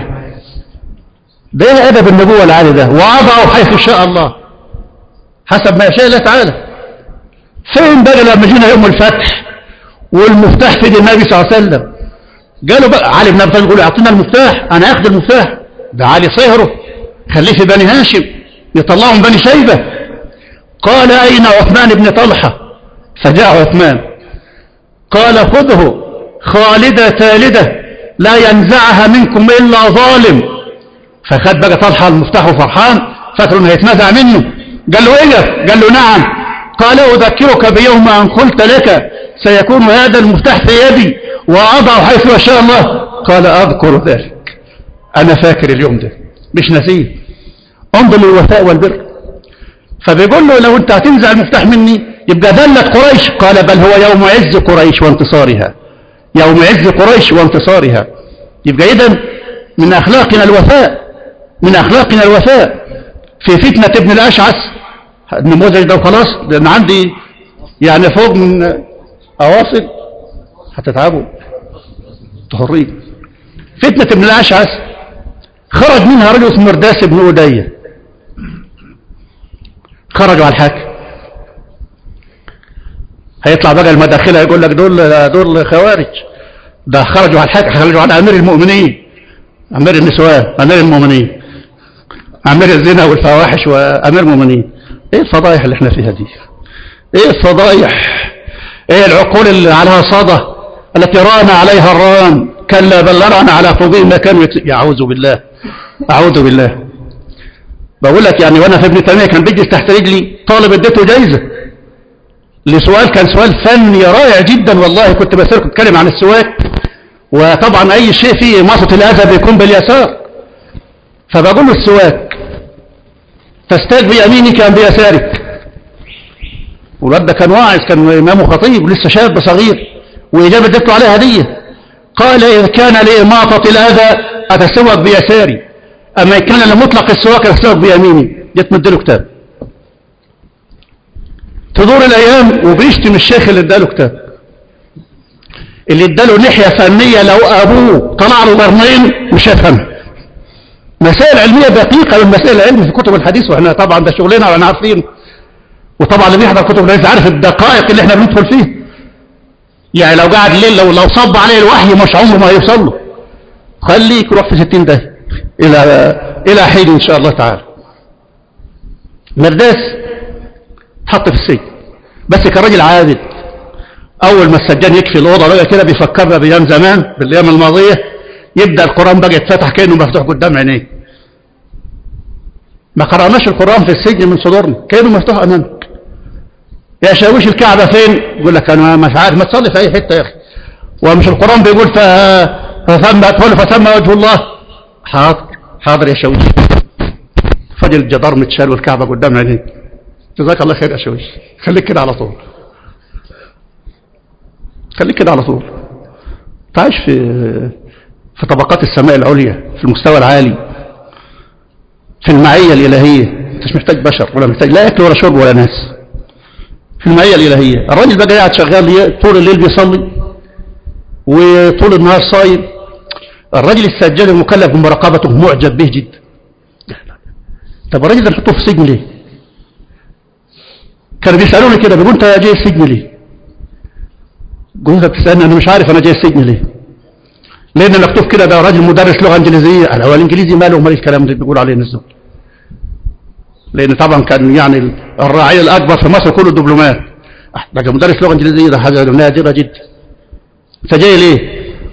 ده إيه ادب النبوة العالي ده؟ وضعه حيث شاء الله. حسب ما يشاء الله تعالى. فين بقى لما جينا يوم الفتح والمفتاح في ايد النبي صلى الله عليه وسلم؟ قالوا بقى علي بن أبي طالب يقول أعطينا المفتاح أنا أخذ المفتاح. ده علي صهره. خليه في بني هاشم. يطلعوا من بني شيبة. قال أين عثمان بن طلحة؟ فجاء عثمان. قال خذه. خالدة ثالدة لا ينزعها منكم إلا ظالم. فخد بقى طلحة المفتاح وفرحان فاكر انه هيتنزع منه. قال له إيه قال له نعم. قال أذكرك بيوم أن قلت لك سيكون هذا المفتاح في يدي وأضع حيث شاء الله. قال أذكر ذلك. أنا فاكر اليوم ده مش نسيه. انظر للوفاء والبر. فبيقول له لو أنت هتنزع المفتاح مني يبقى ذلت قريش. قال بل هو يوم عز قريش وانتصارها. يوم عز قريش وانتصارها. يبقى إذا من أخلاقنا الوفاء من أخلاقنا الوفاء في فتنة ابن الأشعث. النموذج ده وخلاص لأن عندي يعني فوق من أواصل. هتتعبوا. تحرين فتنة ابن الأشعث. خرج منها رجل اسمه مرداس بن أدية خرجوا على الحاكم. هيطلع بقى المداخلة يقول لك دول دول خوارج. ده خرجوا على الحاكم خرجوا على أمير المؤمنين. أمير النسوان أمير المؤمنين. أمير الزنا والفواحش وأمير المؤمنين. إيه الفضايح اللي إحنا فيها دي؟ إيه الفضايح؟ إيه العقول اللي عليها صدى التي ران عليها الران؟ كلا بل ران على قلوبهم ما كانوا يعوذ بالله أعوذ بالله. بقول لك يعني وأنا في ابن تيمية كان بيجلس تحت رجلي طالب اديته جايزة. لسؤال كان سؤال فني رائع جدا والله كنت بسير اتكلم عن السواك وطبعا أي شيء فيه ماسة الأذى بيكون باليسار. فبقول له السواك تستاك بيمينك أم بيسارك. والواد ده كان واعظ كان إمامه خطيب لسه شاب صغير وإجابة اديته عليها هدية. قال إذا كان لإماطة الأذى أتسوق بيساري أما إن كان لمطلق السواك أتسوق بيميني. جيت مديله كتاب. تدور الأيام وبيشتم الشيخ اللي اداله كتاب. اللي اداله ناحية فنية لو أبوه طلع له قرنين مش هيفهمها مسائل علمية دقيقة من مسائل العلم في كتب الحديث وإحنا طبعا ده شغلنا وإحنا عارفين. وطبعا اللي بيحضر كتب الحديث عارف الدقائق اللي إحنا بندخل فيها يعني لو قعد الليل لو لو صب عليه الوحي مش عمره ما يوصل له. خليك روح في 60 ده إلى إلى حين إن شاء الله تعالى. مرداس اتحط في السجن. بس كان عادل. أول ما السجان يكفي الأوضة بقى كده بيفكرنا بأيام زمان بالأيام الماضية يبدأ القرآن بقى يتفتح كأنه مفتوح قدام عينيه. ما قرأناش القرآن في السجن من صدورنا كأنه مفتوح أمامك. يا شاويش الكعبة فين؟ يقول لك أنا مش عارف ما تصلي في أي حتة يا أخي. ومش القرآن بيقول. فثم ادخل فثم وجه الله. حاضر حاضر يا شاويش فجل الجدار متشال والكعبة قدام عينيك جزاك الله خير يا شاويش خليك كده على طول. خليك كده على طول. تعيش في في طبقات السماء العليا في المستوى العالي في المعية الإلهية. انت مش محتاج بشر ولا محتاج لا أكل ولا شرب ولا ناس. في المعية الإلهية. الراجل بقى قاعد شغال طول الليل بيصلي وطول النهار صايم. الراجل السجان المكلف بمراقبته معجب به جدا. طب الراجل ده نحطه في السجن ليه؟ كانوا بيسألوني كده بيقول أنت جاي السجن ليه له بتسألني أنا مش عارف أنا جاي السجن ليه لأن مكتوب كده ده راجل مدرس لغة إنجليزية. هو الإنجليزي ماله ومال الكلام اللي بيقول عليه الناس لأن طبعا كان يعني الراعي الأكبر في مصر كله دبلومات. ده مدرس لغة إنجليزية ده حاجة نادره جدا. أنت جاي ليه؟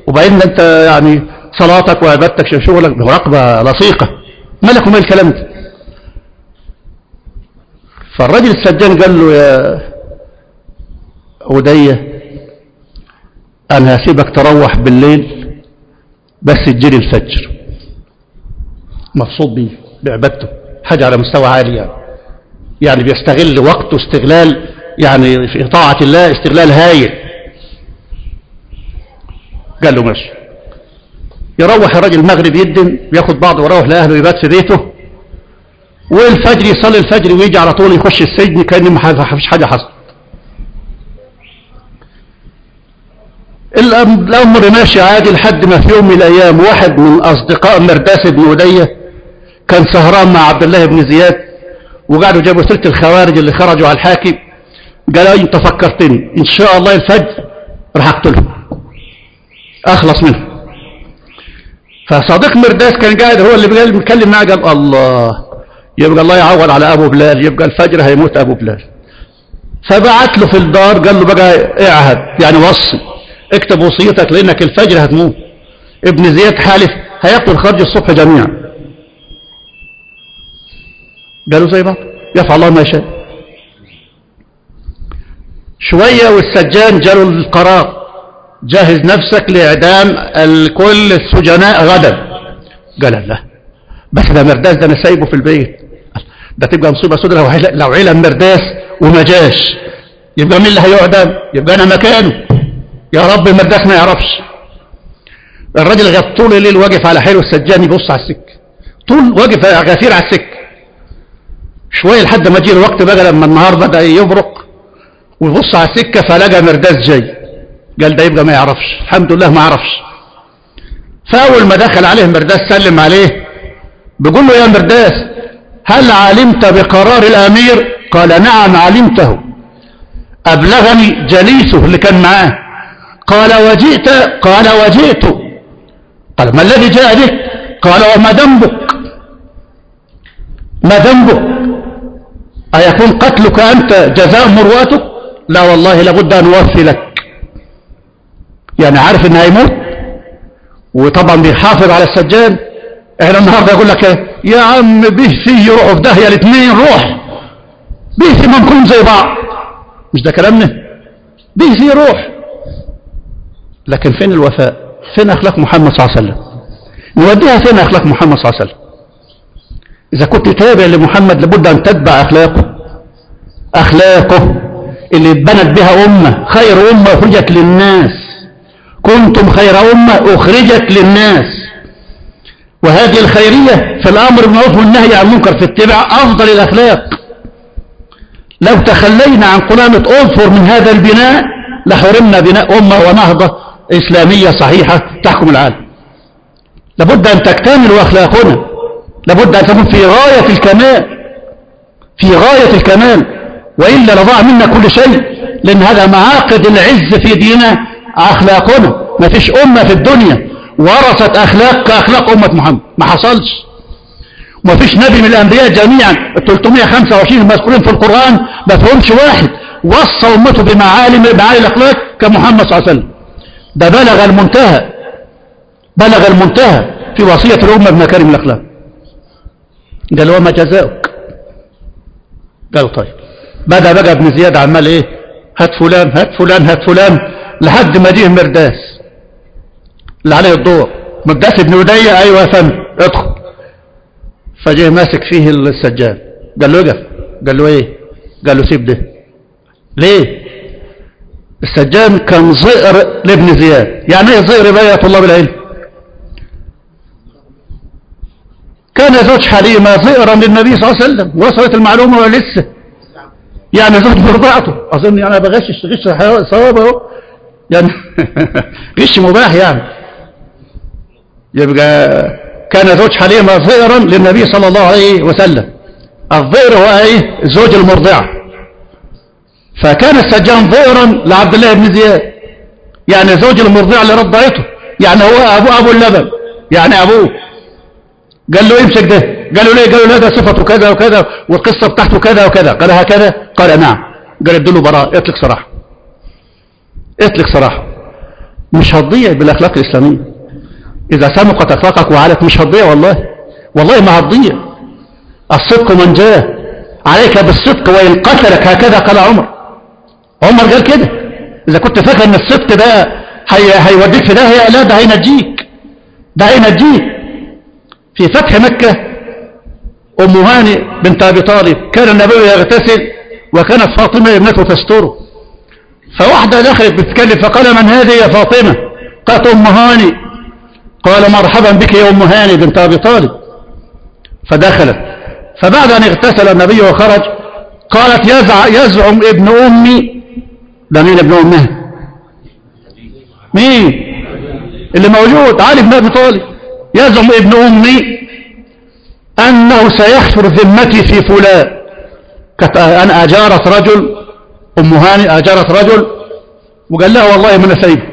وبعدين أنت يعني صلاتك وعبادتك شغلك؟ مراقبه لصيقة. مالك ومال الكلام ده؟ فالراجل السجان قال له يا وديه أنا هسيبك تروح بالليل بس تجري الفجر مبسوط بيه بعبادته حاجة على مستوى عالي يعني. يعني بيستغل وقته استغلال يعني في طاعة الله استغلال هايل. قال له ماشي. يروح الراجل المغرب يدن بياخد بعضه ويروح لأهله يبات في بيته. والفجر يصلي الفجر ويجي على طول يخش السجن كأن ما فيش حاجة حصلت الأمر ماشي عادي لحد ما في يوم من الأيام واحد من أصدقاء مرداس بن ودية كان سهران مع عبد الله بن زياد وقعدوا جابوا سيرة الخوارج اللي خرجوا على الحاكم. قال أنت فكرتني إن شاء الله الفجر راح أقتله أخلص منه. فصديق مرداس كان قاعد هو اللي بيتكلم معاه قال الله. يبقى الله يعوض على أبو بلال يبقى الفجر هيموت أبو بلال فبعت له في الدار قال له بقى اعهد يعني وصي اكتب وصيتك لأنك الفجر هتموت. ابن زياد حالف هيقتل الخرج الصبح جميعا. قالوا زي بعض يفعل الله ما يشاء. شوية والسجان جالوا القرار. جهز نفسك لإعدام الكل السجناء غدا. قال لا بس ده مرداس ده أنا سايبه في البيت. ده تبقى مصيبة سودة لو لو علم مرداس وما جاش يبقى مين اللي هيعدم؟ يبقى أنا مكانه. يا رب المرداس ما يعرفش. الراجل غاب طول الليل واقف على حيله السجان يبص على السكة. طول واقف غفير على السكة. شوية لحد ما جه الوقت بقى لما النهار بدا يبرق ويبص على السكة فلقى مرداس جاي. قال ده يبقى ما يعرفش. الحمد لله ما عرفش. فأول ما دخل عليه مرداس سلم عليه بيقول له يا مرداس هل علمت بقرار الأمير؟ قال نعم علمته. أبلغني جليسه اللي كان معاه. قال وجئت؟ قال وجئت. قال ما الذي جاء بك قال وما ذنبك؟ ما ذنبك؟ أيكون قتلك أنت جزاء مرواتك لا والله لابد أن أوفي لك يعني عارف أنه هيموت؟ وطبعا بيحافظ على السجان. إحنا النهارده يقول لك إيه؟ يا عم به فيه يروحوا في داهية الاثنين روح. به فيه ما نكون زي بعض. مش ده كلامنا؟ به فيه روح لكن فين الوفاء؟ فين أخلاق محمد صلى الله عليه وسلم؟ نوديها فين أخلاق محمد صلى الله عليه وسلم؟ إذا كنت تابع لمحمد لابد أن تتبع أخلاقه. أخلاقه اللي اتبنت بها أمة خير أمة أخرجت للناس. كنتم خير أمة أخرجت للناس. وهذه الخيرية في الأمر بالمعروف والنهي عن المنكر في اتباع أفضل الأخلاق. لو تخلينا عن قلامة اظفر من هذا البناء لحرمنا بناء أمة ونهضة إسلامية صحيحة تحكم العالم. لابد أن تكتمل أخلاقنا. لابد أن تكون في غاية الكمال. في غاية الكمال. وإلا لضاع منا كل شيء لأن هذا معاقد العز في ديننا أخلاقنا. ما فيش أمة في الدنيا ورثت أخلاق كأخلاق أمة محمد. ما حصلش. وما فيش نبي من الأنبياء جميعا ال 325 المذكورين في القرآن ما فيهمش واحد. وصى أمته بمعالم معالي الأخلاق كمحمد صلى الله عليه وسلم. ده بلغ المنتهى. بلغ المنتهى في وصية الأمة بمكارم الأخلاق. قال وما جزاؤك؟ قالوا طيب. بدأ بقى ابن زياد عمال إيه؟ هات فلان هات فلان هات فلان. لحد ما جه مرداس. اللي عليه الدور. مرداس ابن ودية أيوه يا فندم. ادخل. فجه ماسك فيه السجاد. قال له اقف. قال له إيه؟ قال له سيب ده. ليه؟ السجان كان زئر لابن زياد. يعني إيه زئر بقى يا طلاب العلم؟ كان زوج حليمة زئرا للنبي صلى الله عليه وسلم. وصلت المعلومة ولا لسه. يعني زوج مرضعته. أظن يعني أنا بغشش غش صواب اهو يعني غش مباح يعني. يبقى كان زوج حليمة ظئرا للنبي صلى الله عليه وسلم. الظئر هو إيه زوج المرضعة فكان السجان ظئرا لعبد الله بن زياد. يعني زوج المرضعة اللي رضعته. يعني هو أبو أبو اللبن. يعني أبوه. قال له امسك ده. قال له ليه؟ قال له لا ده صفته كذا وكذا والقصة بتاعته كذا وكذا. قال هكذا قال نعم. قال اديله براء اطلق صراحة. اطلق صراحة. مش هتضيع بالأخلاق الإسلامية. إذا سمقت اخلاقك وعلت مش هتضيع والله. والله ما هتضيع. الصدق منجاه عليك بالصدق وإن قتلك هكذا قال عمر. عمر قال كده. إذا كنت فاكر إن الصدق ده هي هيوديك في داهية لا ده هينجيك. ده هينجيك. في فتح مكة أم هاني بنت أبي طالب كان النبي يغتسل وكانت فاطمة ابنته تستره. فواحدة دخلت بتتكلم فقال من هذه يا فاطمة؟ قالت أم هاني قال مرحبا بك يا أم هاني بنت أبي طالب. فدخلت. فبعد أن اغتسل النبي وخرج قالت يزع يزعم ابن أمي. ده مين ابن أمها؟ مين؟ اللي موجود علي بن أبي طالب. يزعم ابن أمي أنه سيحفر ذمتي في فلان. أنا أجارت رجل أم هاني أجارت رجل وقال لها والله ما أنا سايبه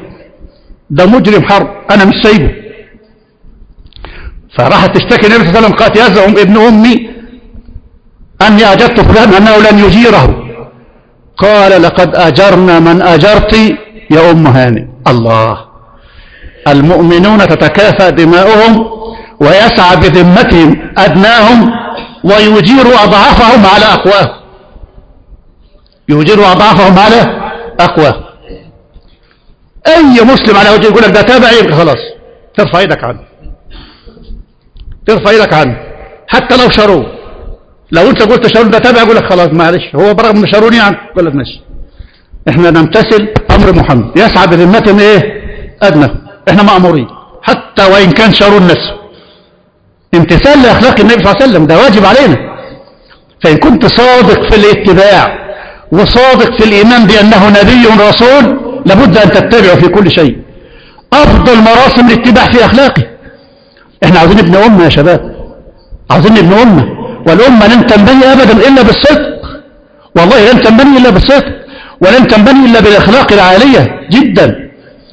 ده مجرم حرب أنا مش سايبه فراحت تشتكي النبي صلى الله عليه وسلم قالت يزعم ابن أمي أني أجرت فلان أنه لن يجيره. قال لقد أجرنا من أجرت يا أم هاني. الله. المؤمنون تتكافى دماؤهم ويسعى بذمتهم أدناهم ويجير أضعافهم على أقواهم يجير أضعافهم على أقواهم أي مسلم على وجه يقول لك ده تابعي خلاص ترفع إيدك عنه. ترفع إيدك عنه. حتى لو شروه. لو انت قلت شارون ده تابع يقول لك خلاص معلش. هو برغم ان شارون يعني يقول لك ماشي. إحنا نمتثل أمر محمد. يسعى بذمتهم إيه؟ أدنى. إحنا مأمورين. حتى وإن كان شارون نفسه. امتثال لأخلاق النبي صلى الله عليه وسلم ده واجب علينا. فإن كنت صادق في الاتباع وصادق في الإيمان بأنه نبي رسول لابد أن تتبعه في كل شيء. أفضل مراسم الاتباع في أخلاقه. إحنا عاوزين ابن أمة يا شباب. عاوزين ابن أمة. والأمة لن تنبني ابدا إلا بالصدق. والله لن تنبني إلا بالصدق. ولن تنبني إلا بالأخلاق العالية جدا.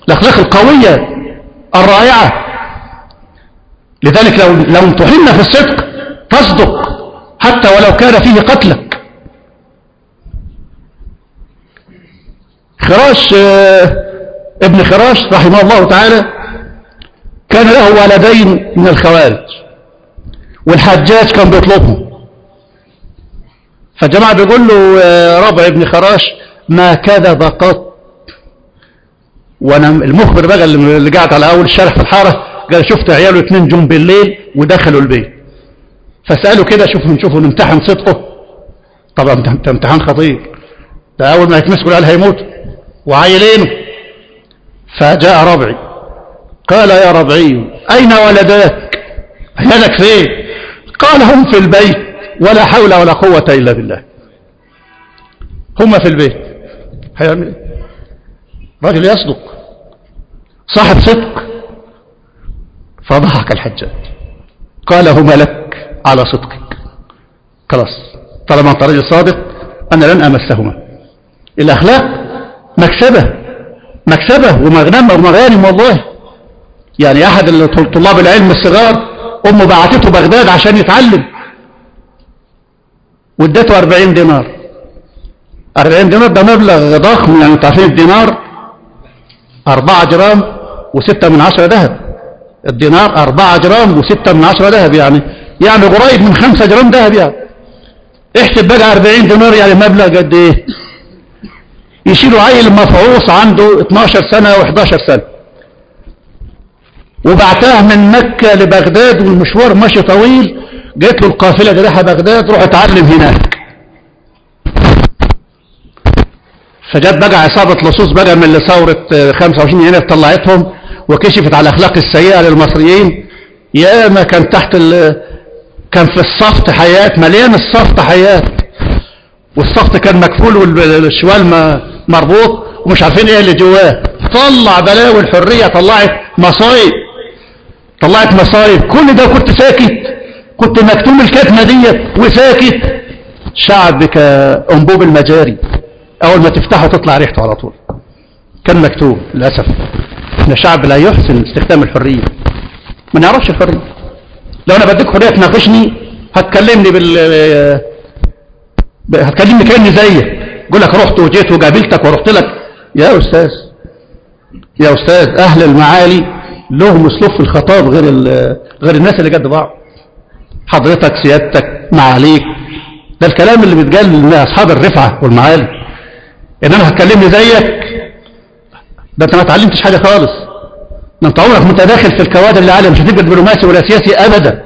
الأخلاق القوية الرائعة. لذلك لو لو امتحنا في الصدق تصدق. حتى ولو كان فيه قتلك. خراش ابن خراش رحمه الله تعالى كان له ولدين من الخوارج والحجاج كان بيطلبهم. فالجماعة بيقول له آه، ربع ابن خراش ما كذب قط. وأنا المخبر بقى اللي قاعد على أول الشارع في الحارة قال شفت عياله اتنين جم بالليل ودخلوا البيت. فسألوا كده شوفوا نشوفوا نمتحن صدقه. طبعا ده امتحان خطير. ده أول ما يتمسكوا قال هيموت وعيلينه. فجاء ربعي قال يا ربعي أين ولداك؟ عيالك فين؟ قال هم في البيت ولا حول ولا قوة إلا بالله. هم في البيت. هيعمل إيه رجل يصدق صاحب صدق. فضحك الحجاج. قال هما لك على صدقك. خلاص طالما أنت رجل صادق أنا لن أمسهما. الأخلاق مكسبة مكسبة ومغنم ومغانم والله. يعني أحد طلاب العلم الصغار أمه بعتته بغداد عشان يتعلم. وادته 40 دينار. 40 دينار ده مبلغ ضخم يعني أنتوا عارفين الدينار 4 جرام و6 من 10 ذهب. الدينار 4 جرام و6 من 10 ذهب يعني. يعني قريب من 5 جرام ذهب يعني. احسب بقى 40 دينار يعني مبلغ قد إيه؟ يشيلوا عيل مفعوص عنده 12 سنة و11 سنة. وبعتاه من مكة لبغداد والمشوار ماشي طويل. جات له القافلة دي رايحة بغداد روح اتعلم هناك. فجت بقى عصابة لصوص بقى من اللي ثورة 25 يناير طلعتهم وكشفت على الأخلاق السيئة للمصريين. يا ما كان تحت ال... كان في الصفت حياة مليان الصفت حياة. والصفت كان مكفول والشوال مربوط ومش عارفين إيه اللي جواه. طلع بلاوي الحرية طلعت مصايب. طلعت مصايب كل ده كنت ساكت كنت مكتوم الكتمة ديت وساكت. شعب كأنبوب المجاري أول ما تفتحه تطلع ريحته على طول. كان مكتوب للأسف إحنا شعب لا يحسن استخدام الحرية. ما نعرفش الحرية. لو أنا بديك حرية تناقشني هتكلمني بال هتكلمني كأني زيك. يقول لك رحت وجيت وقابلتك ورحت لك. يا أستاذ يا أستاذ أهل المعالي لهم أسلوب في الخطاب غير غير الناس اللي قد بعض. حضرتك سيادتك معاليك. ده الكلام اللي بيتقال لأصحاب الرفعة والمعالي. إنما هتكلمني زيك؟ ده أنت ما اتعلمتش حاجة خالص. ده أنت عمرك ما داخل في الكوادر اللي عالية مش هتبقى دبلوماسي ولا سياسي أبدا.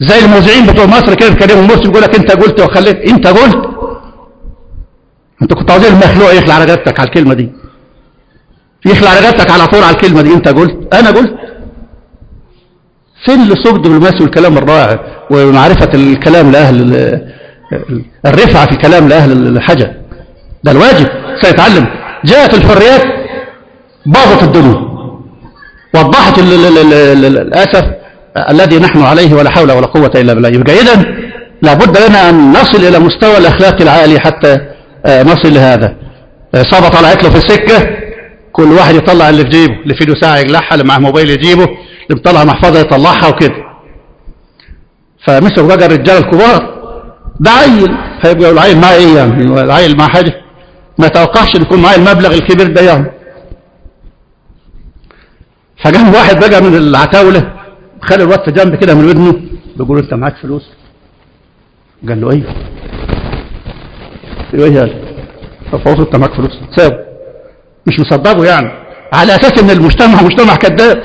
زي المذيعين بتوع مصر كده بيكلموا مرسي بيقول لك أنت قلت وخليت. أنت قلت. أنت كنت عاوزين المخلوق يخلع رقبتك على الكلمة دي. يخلع رقبتك على طول على الكلمة دي. انت قلت أنا قلت فين الاسلوب الدبلوماسي والكلام الرائع ومعرفة الكلام لأهل الرفعة في الكلام لأهل الحاجة ده الواجب سيتعلم. جاءت الحريات باظت الدنيا. وضحت الأسف الذي نحن عليه ولا حول ولا قوة إلا بالله. يبقى إذن لابد لنا أن نصل إلى مستوى الأخلاق العالي حتى نصل لهذا. صابة طلعت له في السكة كل واحد يطلع اللي في جيبه اللي في ايده ساعة يقلعها اللي معاه موبايل يجيبه اللي مطلع محفظة يطلعها وكده. فمسكوا بقى الرجال الكبار ده عيل. هيبقى العيل معاه إيه يعني العيل معاه حاجة. ما توقعش ان يكون معاه المبلغ الكبير ده يعني. فجاب واحد بقى من العتاولة خلى الواد في جنب كده من ودنه. بيقول أنت معاك فلوس؟ قال له أيوه إيه هذا ففوز أنت معاك فلوس. سابه. مش مصدقه يعني. على أساس إن المجتمع مجتمع كذاب.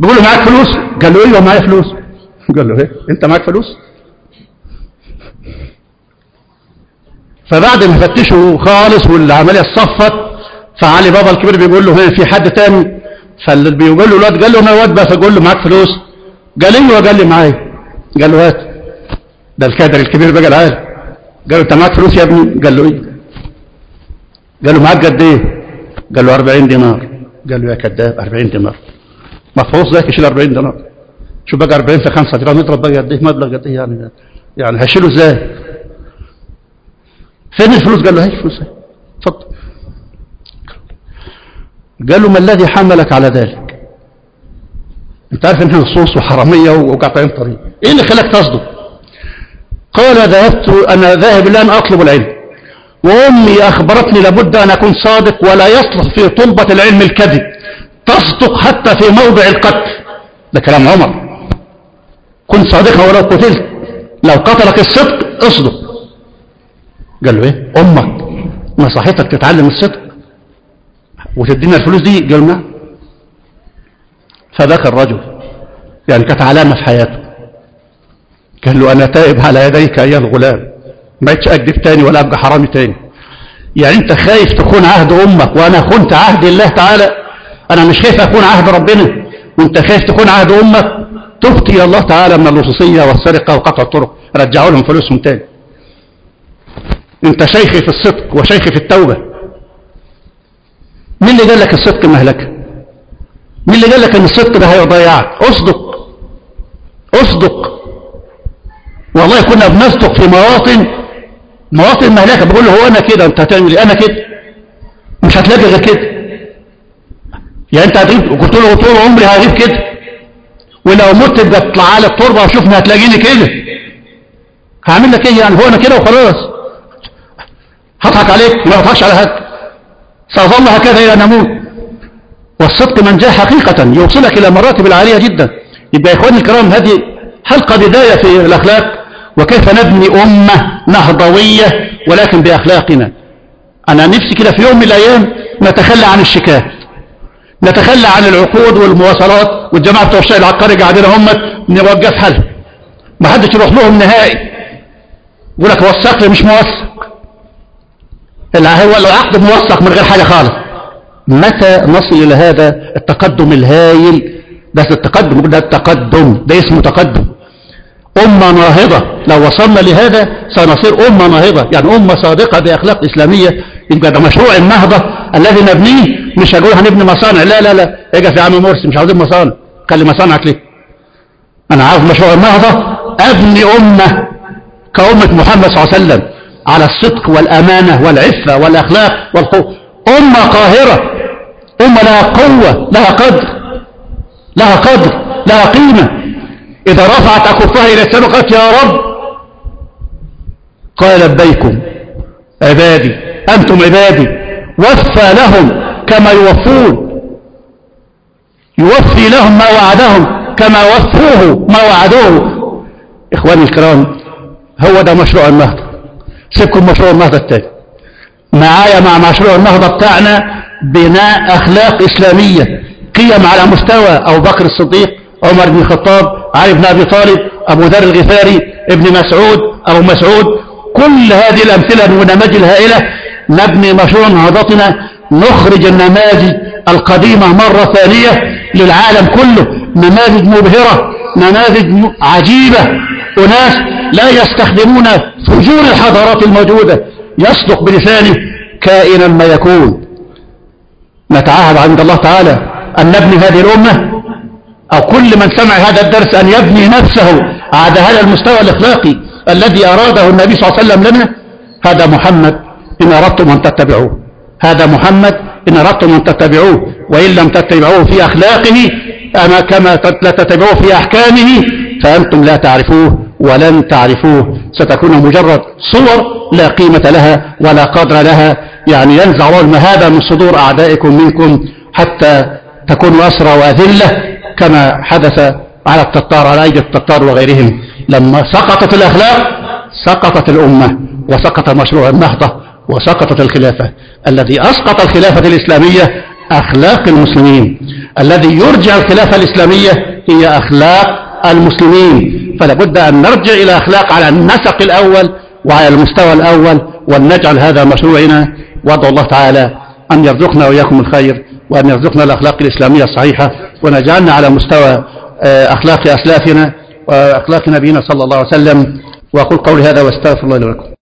بيقول له معاك فلوس؟ قال له أيوه معايا فلوس؟ قال له إيه؟ أنت معاك فلوس؟ فبعد ما فتشوا خالص والعملية اتصفت فعلي بابا الكبير بيقول له هنا في حد تاني. فاللي بيقول له الواد قال له أنا واد بقى فقول له معاك فلوس. قال أيوه قال لي معايا؟ قال له هات. ده الكادر الكبير بقى العالم قال له أنت معاك فلوس يا ابني؟ قال له إيه؟ قال له معاك قد إيه؟ قال له 40 دينار. قال له يا كذاب 40 دينار. مفروض ذاك يشيل 40 دينار. شوف بقى 40 في 5 دينار؟ نضرب بقى قد إيه مبلغ قد إيه يعني. يعني هيشيله إزاي؟ فين الفلوس؟ قال له هي الفلوس. اتفضل قال له ما الذي حملك على ذلك؟ أنت عارف ان إحنا نصوص وحرامية وقاطعين طريق. إيه اللي خلاك تصدق؟ قال ذهبت أنا ذاهب الان أطلب العلم. وأمي أخبرتني لابد أن أكون صادق ولا يصلح في طلبة العلم الكذب. تصدق حتى في موضع القتل. ده كلام عمر. كن صادقا ولو قتلت. لو قتلك الصدق اصدق. قال له إيه؟ أمك. نصحتك تتعلم الصدق. وتدينا الفلوس دي؟ قال نعم. فبكى الرجل. يعني كانت علامة في حياته. قال له أنا تائب على يديك أيها الغلام. ما أكذب تاني ولا أبقى حرامي تاني. يعني أنت خايف تكون عهد أمك وأنا خنت عهد الله تعالى. أنا مش خايف أكون عهد ربنا. وأنت خايف تكون عهد أمك. تبت إلى الله تعالى من اللصوصية والسرقة وقطع الطرق. رجعوا لهم فلوسهم تاني. أنت شيخي في الصدق وشيخي في التوبة. مين اللي قال لك الصدق مهلكة؟ مين اللي قال لك إن الصدق ده هيضيعك؟ أصدق. أصدق. والله كنا بنصدق في مواطن مواطن مهلكة بقول له هو أنا كده أنت هتعمل إيه؟ أنا كده. مش هتلاقي غير كده. يعني أنت هتغيب قلت له طول عمري هغيب كده. ولو مت تطلع لي التربه وشوفني هتلاقيني كده. هعمل لك إيه يعني؟ هو أنا كده وخلاص. هضحك عليك ما أضحكش على حد. سأظل هكذا إلى نموت والصدق من جاء حقيقة يوصلك إلى مراتب العالية جدا. يبقى يا إخواني الكرام هذه حلقة بداية في الأخلاق. وكيف نبني أمة نهضوية ولكن بأخلاقنا؟ أنا نفسي كده في يوم من الأيام نتخلى عن الشكايات نتخلى عن العقود والمواصلات والجماعة بتوع العقاري قاعدين هم نوقف حل. ما حدش يروح لهم نهائي. يقول لك وثق لي مش موثق. هو العقد موثق من غير حاجة خالص. متى نصل إلى هذا التقدم الهائل ده التقدم ده التقدم ده اسمه تقدم. أمة ناهضة. لو وصلنا لهذا سنصير أمة ناهضة. يعني أمة صادقة بأخلاق إسلامية. يبقى ده مشروع النهضة الذي نبنيه. مش هقول هنبني مصانع. لا لا لا. اجا يا عم مرسي؟ مش عاوزين مصانع. خلي مصانعك ليه أنا عاوز مشروع النهضة. أبني أمة كأمة محمد صلى الله عليه وسلم. على الصدق والأمانة والعفة والأخلاق والقوة أمة قاهرة. أمة لها قوة لها قدر لها قدر لها قيمة. إذا رفعت أكفها إلى السماء قالت يا رب. قال لبيكم عبادي أنتم عبادي. وفى لهم كما يوفون. يوفي لهم ما وعدهم كما وفوه ما وعدوه. إخواني الكرام هو ده مشروع النهضة. سيبكم مشروع النهضة التاني معايا مع مشروع النهضة بتاعنا بناء أخلاق إسلامية قيم على مستوى أبو بكر الصديق عمر بن الخطاب علي بن أبي طالب أبو ذر الغفاري ابن مسعود أبو مسعود. كل هذه الأمثلة والنماذج الهائلة نبني مشروع نهضتنا نخرج النماذج القديمة مرة ثانية للعالم كله. نماذج مبهرة نماذج عجيبة. أناس لا يستخدمون فجور الحضارات الموجودة. يصدق بلسانه كائنا ما يكون. نتعاهد عند الله تعالى أن نبني هذه الأمة. أو كل من سمع هذا الدرس أن يبني نفسه على هذا المستوى الإخلاقي الذي أراده النبي صلى الله عليه وسلم لنا. هذا محمد إن أردتم أن تتبعوه. هذا محمد إن أردتم أن تتبعوه. وإن لم تتبعوه في أخلاقه أما كما لا تتبعوه في أحكامه فأنتم لا تعرفوه ولن تعرفوه. ستكون مجرد صور لا قيمة لها ولا قدر لها. يعني ينزع المهابة من صدور أعدائكم منكم حتى تكونوا أسرى وأذلة كما حدث على التتار على أيدي التتار وغيرهم. لما سقطت الأخلاق سقطت الأمة وسقط مشروع النهضة وسقطت الخلافة. الذي أسقط الخلافة الإسلامية أخلاق المسلمين. الذي يرجع الخلافة الإسلامية هي أخلاق المسلمين. فلا بد أن نرجع إلى أخلاق على النسق الأول وعلى المستوى الأول ونجعل هذا مشروعنا. وأدعو الله تعالى أن يرزقنا وإياكم الخير. وأن يرزقنا الأخلاق الإسلامية الصحيحة ونجعلنا على مستوى أخلاق أسلافنا وأخلاق نبينا صلى الله عليه وسلم. وأقول قولي هذا واستغفر الله لكم